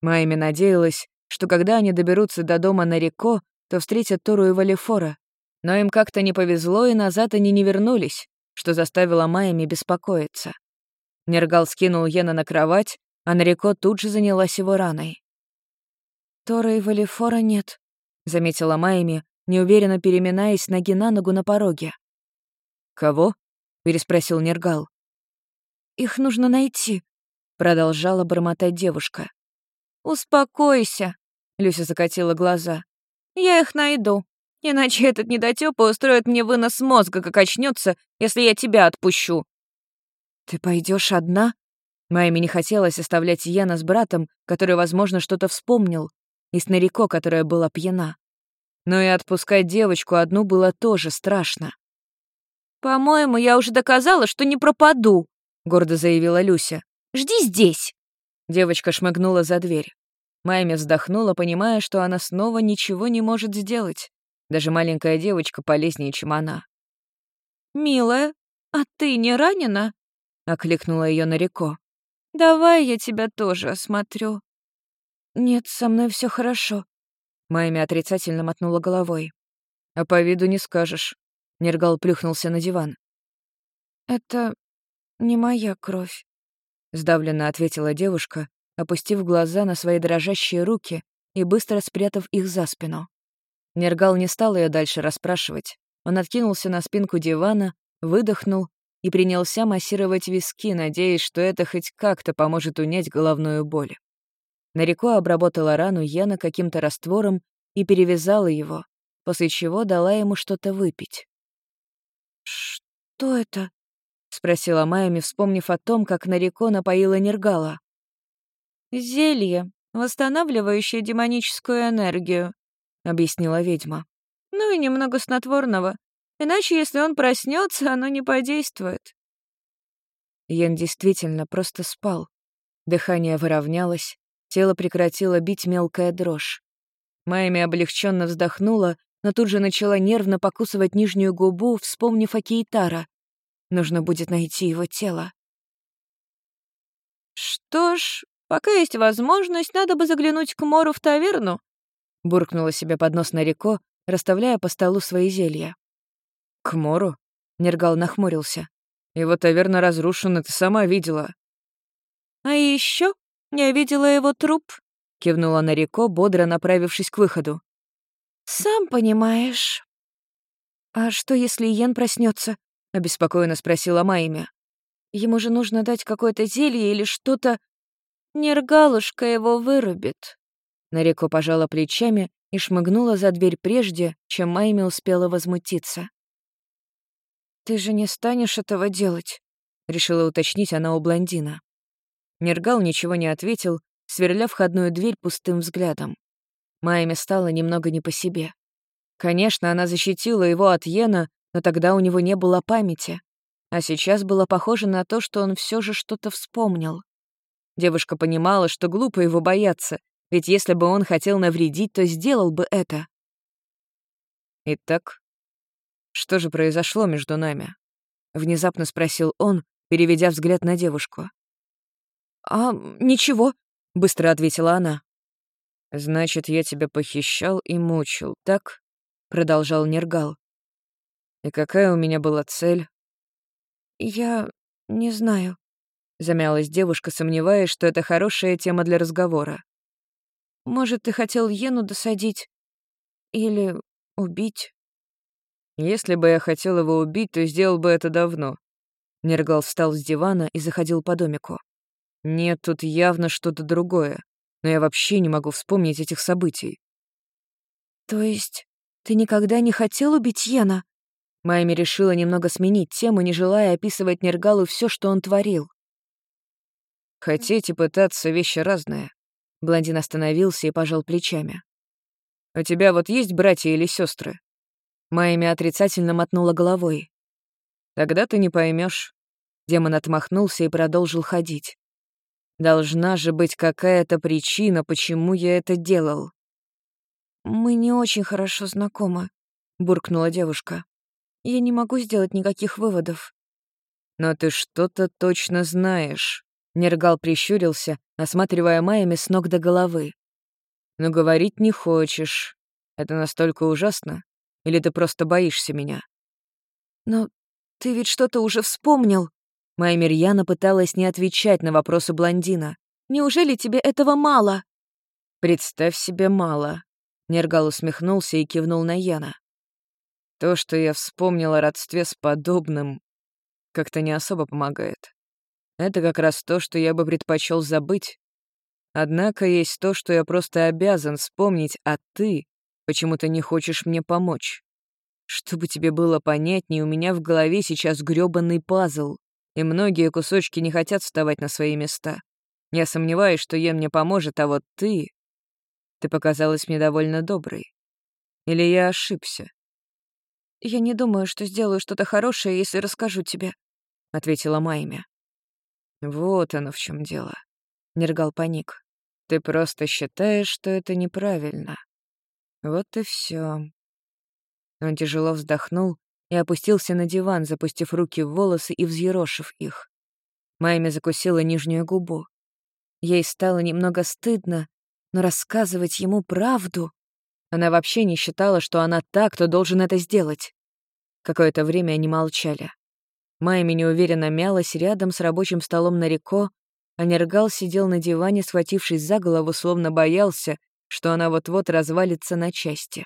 Майми надеялась, что когда они доберутся до дома Нарико, то встретят Тору и Валифора. Но им как-то не повезло, и назад они не вернулись, что заставило Майами беспокоиться. Нергал скинул Йена на кровать, а Нарико тут же занялась его раной. «Тора и Валифора нет», — заметила Майами, неуверенно переминаясь ноги на ногу на пороге. «Кого?» — переспросил Нергал. «Их нужно найти», — продолжала бормотать девушка. «Успокойся», — Люся закатила глаза. Я их найду. Иначе этот недотёпа устроит мне вынос мозга, как очнется, если я тебя отпущу». «Ты пойдешь одна?» Майми не хотелось оставлять Яна с братом, который, возможно, что-то вспомнил, и с Нарико, которая была пьяна. Но и отпускать девочку одну было тоже страшно. «По-моему, я уже доказала, что не пропаду», — гордо заявила Люся. «Жди здесь». Девочка шмыгнула за дверь. Майми вздохнула, понимая, что она снова ничего не может сделать. Даже маленькая девочка полезнее, чем она. «Милая, а ты не ранена?» — окликнула ее Нарико. «Давай я тебя тоже осмотрю». «Нет, со мной все хорошо», — Майми отрицательно мотнула головой. «А по виду не скажешь». Нергал плюхнулся на диван. «Это не моя кровь», — сдавленно ответила девушка, опустив глаза на свои дрожащие руки и быстро спрятав их за спину. Нергал не стал ее дальше расспрашивать. Он откинулся на спинку дивана, выдохнул и принялся массировать виски, надеясь, что это хоть как-то поможет унять головную боль. Нареко обработала рану Яна каким-то раствором и перевязала его, после чего дала ему что-то выпить. «Что это?» — спросила Майами, вспомнив о том, как Нареко напоила Нергала. «Зелье, восстанавливающее демоническую энергию», — объяснила ведьма. «Ну и немного снотворного. Иначе, если он проснется, оно не подействует». Ян действительно просто спал. Дыхание выровнялось, тело прекратило бить мелкая дрожь. Майми облегченно вздохнула, но тут же начала нервно покусывать нижнюю губу, вспомнив о Кейтара. Нужно будет найти его тело. «Что ж, пока есть возможность, надо бы заглянуть к Мору в таверну», — буркнула себе под нос Нарико, расставляя по столу свои зелья. «К Мору?» — Нергал нахмурился. «Его таверна разрушена, ты сама видела». «А еще я видела его труп», — кивнула Нарико, бодро направившись к выходу. «Сам понимаешь». «А что, если Йен проснется? обеспокоенно спросила Майми. «Ему же нужно дать какое-то зелье или что-то...» «Нергалушка его вырубит». Нарико пожала плечами и шмыгнула за дверь прежде, чем Майми успела возмутиться. «Ты же не станешь этого делать», — решила уточнить она у блондина. Нергал ничего не ответил, сверля входную дверь пустым взглядом. Майами стало немного не по себе. Конечно, она защитила его от Йена, но тогда у него не было памяти. А сейчас было похоже на то, что он все же что-то вспомнил. Девушка понимала, что глупо его бояться, ведь если бы он хотел навредить, то сделал бы это. «Итак, что же произошло между нами?» — внезапно спросил он, переведя взгляд на девушку. «А, ничего», — быстро ответила она. «Значит, я тебя похищал и мучил, так?» — продолжал Нергал. «И какая у меня была цель?» «Я не знаю», — замялась девушка, сомневаясь, что это хорошая тема для разговора. «Может, ты хотел Йену досадить? Или убить?» «Если бы я хотел его убить, то сделал бы это давно». Нергал встал с дивана и заходил по домику. «Нет, тут явно что-то другое но я вообще не могу вспомнить этих событий. То есть ты никогда не хотел убить Йена? Майми решила немного сменить тему, не желая описывать Нергалу все, что он творил. Хотеть и пытаться — вещи разные. Блондин остановился и пожал плечами. «У тебя вот есть братья или сестры? Майми отрицательно мотнула головой. «Тогда ты не поймешь. Демон отмахнулся и продолжил ходить. Должна же быть какая-то причина, почему я это делал. «Мы не очень хорошо знакомы», — буркнула девушка. «Я не могу сделать никаких выводов». «Но ты что-то точно знаешь», — Нергал прищурился, осматривая Майями с ног до головы. «Но говорить не хочешь. Это настолько ужасно? Или ты просто боишься меня?» «Но ты ведь что-то уже вспомнил», Моя Мирьяна пыталась не отвечать на вопросы блондина. «Неужели тебе этого мало?» «Представь себе мало». Нергал усмехнулся и кивнул на Яна. «То, что я вспомнил о родстве с подобным, как-то не особо помогает. Это как раз то, что я бы предпочел забыть. Однако есть то, что я просто обязан вспомнить, а ты почему-то не хочешь мне помочь. Чтобы тебе было понятнее, у меня в голове сейчас грёбаный пазл и многие кусочки не хотят вставать на свои места. Я сомневаюсь, что Ен мне поможет, а вот ты... Ты показалась мне довольно доброй. Или я ошибся? «Я не думаю, что сделаю что-то хорошее, если расскажу тебе», — ответила Майми. «Вот оно в чем дело», — Нергал паник. «Ты просто считаешь, что это неправильно. Вот и все. Он тяжело вздохнул и опустился на диван, запустив руки в волосы и взъерошив их. Майми закусила нижнюю губу. Ей стало немного стыдно, но рассказывать ему правду... Она вообще не считала, что она та, кто должен это сделать. Какое-то время они молчали. Майми неуверенно мялась рядом с рабочим столом Нарико, а Нергал сидел на диване, схватившись за голову, словно боялся, что она вот-вот развалится на части.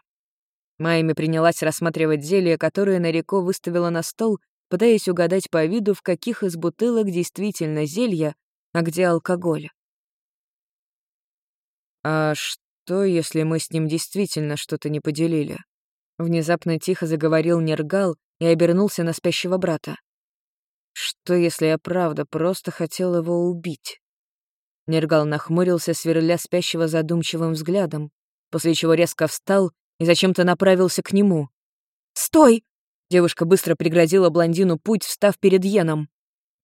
Майми принялась рассматривать зелье, которое Нарико выставила на стол, пытаясь угадать по виду, в каких из бутылок действительно зелье, а где алкоголь. «А что, если мы с ним действительно что-то не поделили?» Внезапно тихо заговорил Нергал и обернулся на спящего брата. «Что, если я правда просто хотел его убить?» Нергал нахмурился, сверля спящего задумчивым взглядом, после чего резко встал и зачем-то направился к нему. «Стой!» Девушка быстро преградила блондину путь, встав перед Йеном.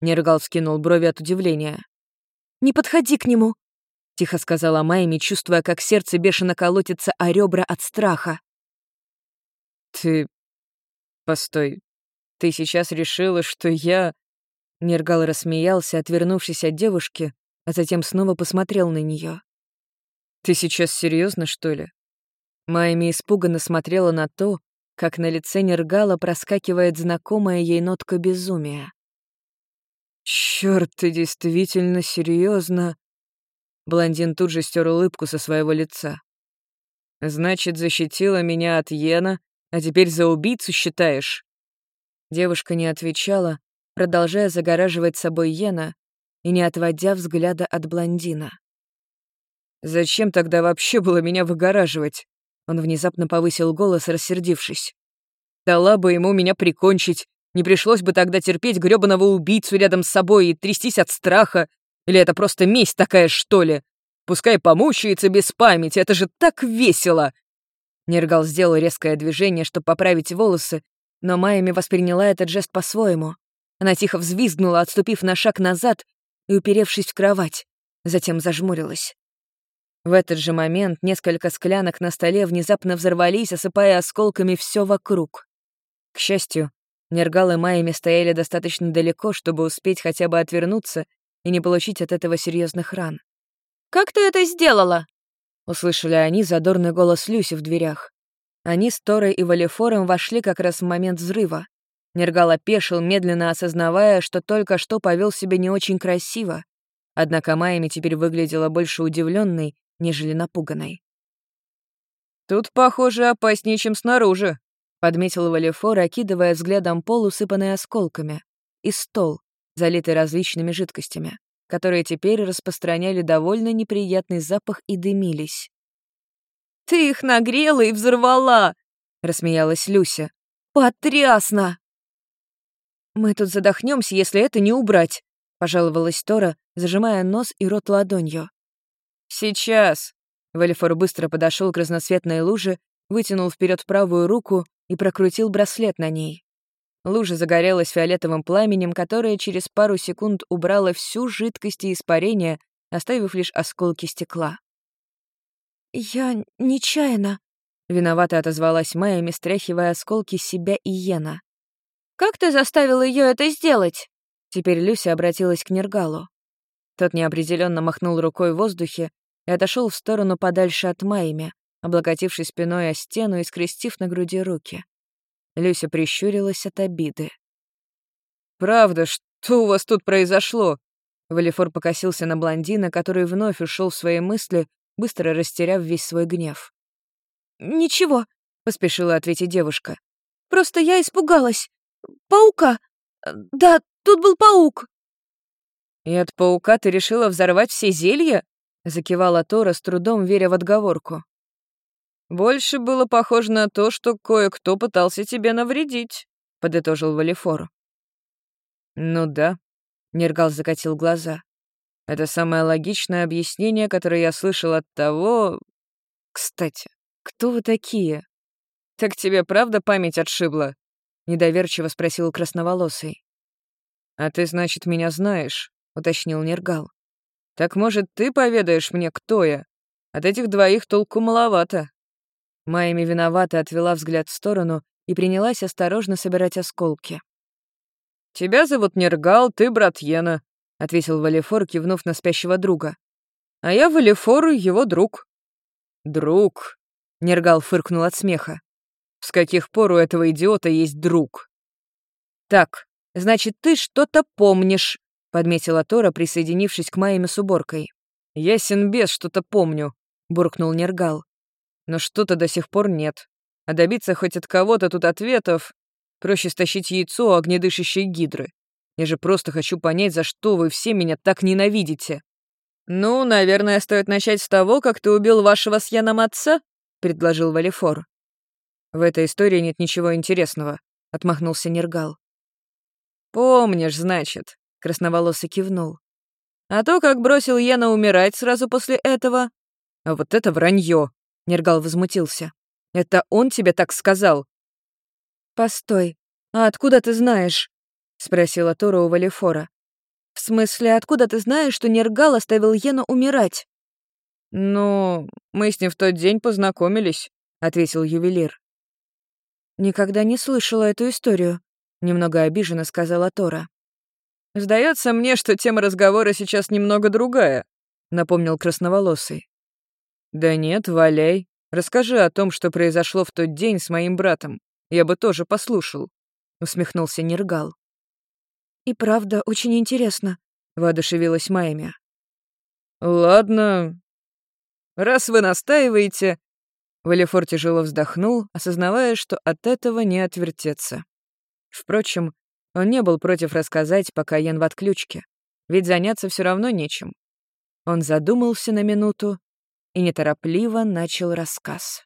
Нергал скинул брови от удивления. «Не подходи к нему!» — тихо сказала Майми, чувствуя, как сердце бешено колотится о ребра от страха. «Ты... Постой. Ты сейчас решила, что я...» Нергал рассмеялся, отвернувшись от девушки, а затем снова посмотрел на нее. «Ты сейчас серьезно, что ли?» Майми испуганно смотрела на то, как на лице Нергала проскакивает знакомая ей нотка безумия. «Чёрт, ты действительно серьезно? Блондин тут же стер улыбку со своего лица. «Значит, защитила меня от Йена, а теперь за убийцу считаешь?» Девушка не отвечала, продолжая загораживать собой Йена и не отводя взгляда от блондина. «Зачем тогда вообще было меня выгораживать?» Он внезапно повысил голос, рассердившись. «Дала бы ему меня прикончить, не пришлось бы тогда терпеть грёбаного убийцу рядом с собой и трястись от страха, или это просто месть такая, что ли? Пускай помучается без памяти, это же так весело!» Нергал сделал резкое движение, чтобы поправить волосы, но Майами восприняла этот жест по-своему. Она тихо взвизгнула, отступив на шаг назад и уперевшись в кровать, затем зажмурилась. В этот же момент несколько склянок на столе внезапно взорвались, осыпая осколками все вокруг. К счастью, Нергал и Майами стояли достаточно далеко, чтобы успеть хотя бы отвернуться и не получить от этого серьезных ран. «Как ты это сделала?» Услышали они задорный голос Люси в дверях. Они с Торой и Валифором вошли как раз в момент взрыва. Нергал опешил, медленно осознавая, что только что повел себя не очень красиво. Однако Майами теперь выглядела больше удивленной, нежели напуганной. «Тут, похоже, опаснее, чем снаружи», — подметил Валифор, окидывая взглядом пол, усыпанный осколками, и стол, залитый различными жидкостями, которые теперь распространяли довольно неприятный запах и дымились. «Ты их нагрела и взорвала!» — рассмеялась Люся. «Потрясно!» «Мы тут задохнемся, если это не убрать», — пожаловалась Тора, зажимая нос и рот ладонью. «Сейчас!» Валифор быстро подошел к разноцветной луже, вытянул вперед правую руку и прокрутил браслет на ней. Лужа загорелась фиолетовым пламенем, которое через пару секунд убрало всю жидкость и испарение, оставив лишь осколки стекла. «Я нечаянно», — виновато отозвалась Майя, стряхивая осколки себя и Йена. «Как ты заставила ее это сделать?» Теперь Люся обратилась к Нергалу. Тот неопределенно махнул рукой в воздухе и отошел в сторону подальше от Майми, облокотившись спиной о стену и скрестив на груди руки. Люся прищурилась от обиды. «Правда, что у вас тут произошло?» Валифор покосился на блондина, который вновь ушел в свои мысли, быстро растеряв весь свой гнев. «Ничего», — поспешила ответить девушка. «Просто я испугалась. Паука. Да, тут был паук». «И от паука ты решила взорвать все зелья?» — закивала Тора, с трудом веря в отговорку. «Больше было похоже на то, что кое-кто пытался тебе навредить», — подытожил Валифор. «Ну да», — Нергал закатил глаза. «Это самое логичное объяснение, которое я слышал от того... Кстати, кто вы такие?» «Так тебе правда память отшибла?» — недоверчиво спросил красноволосый. «А ты, значит, меня знаешь?» — уточнил Нергал. «Так, может, ты поведаешь мне, кто я? От этих двоих толку маловато». Майами виновато отвела взгляд в сторону и принялась осторожно собирать осколки. «Тебя зовут Нергал, ты брат Йена», — ответил Валифор, кивнув на спящего друга. «А я Валифор, его друг». «Друг», — Нергал фыркнул от смеха. «С каких пор у этого идиота есть друг?» «Так, значит, ты что-то помнишь», — подметила Тора, присоединившись к Майме с уборкой. «Ясен без, что-то помню», — буркнул Нергал. «Но что-то до сих пор нет. А добиться хоть от кого-то тут ответов проще стащить яйцо огнедышащей гидры. Я же просто хочу понять, за что вы все меня так ненавидите». «Ну, наверное, стоит начать с того, как ты убил вашего с Яном отца», — предложил Валифор. «В этой истории нет ничего интересного», — отмахнулся Нергал. «Помнишь, значит», — красноволосый кивнул. «А то, как бросил Яна умирать сразу после этого...» «А вот это вранье», — Нергал возмутился. «Это он тебе так сказал?» «Постой, а откуда ты знаешь?» — спросила Тора у Валифора. «В смысле, откуда ты знаешь, что Нергал оставил Йена умирать?» «Ну, мы с ним в тот день познакомились», — ответил ювелир. «Никогда не слышала эту историю», — немного обиженно сказала Тора. «Сдается мне, что тема разговора сейчас немного другая», — напомнил красноволосый. «Да нет, валяй. Расскажи о том, что произошло в тот день с моим братом. Я бы тоже послушал», — усмехнулся Нергал. «И правда, очень интересно», — воодушевилась Майя. «Ладно. Раз вы настаиваете...» Валифор тяжело вздохнул, осознавая, что от этого не отвертеться. Впрочем, он не был против рассказать, пока Ян в отключке, ведь заняться все равно нечем. Он задумался на минуту и неторопливо начал рассказ.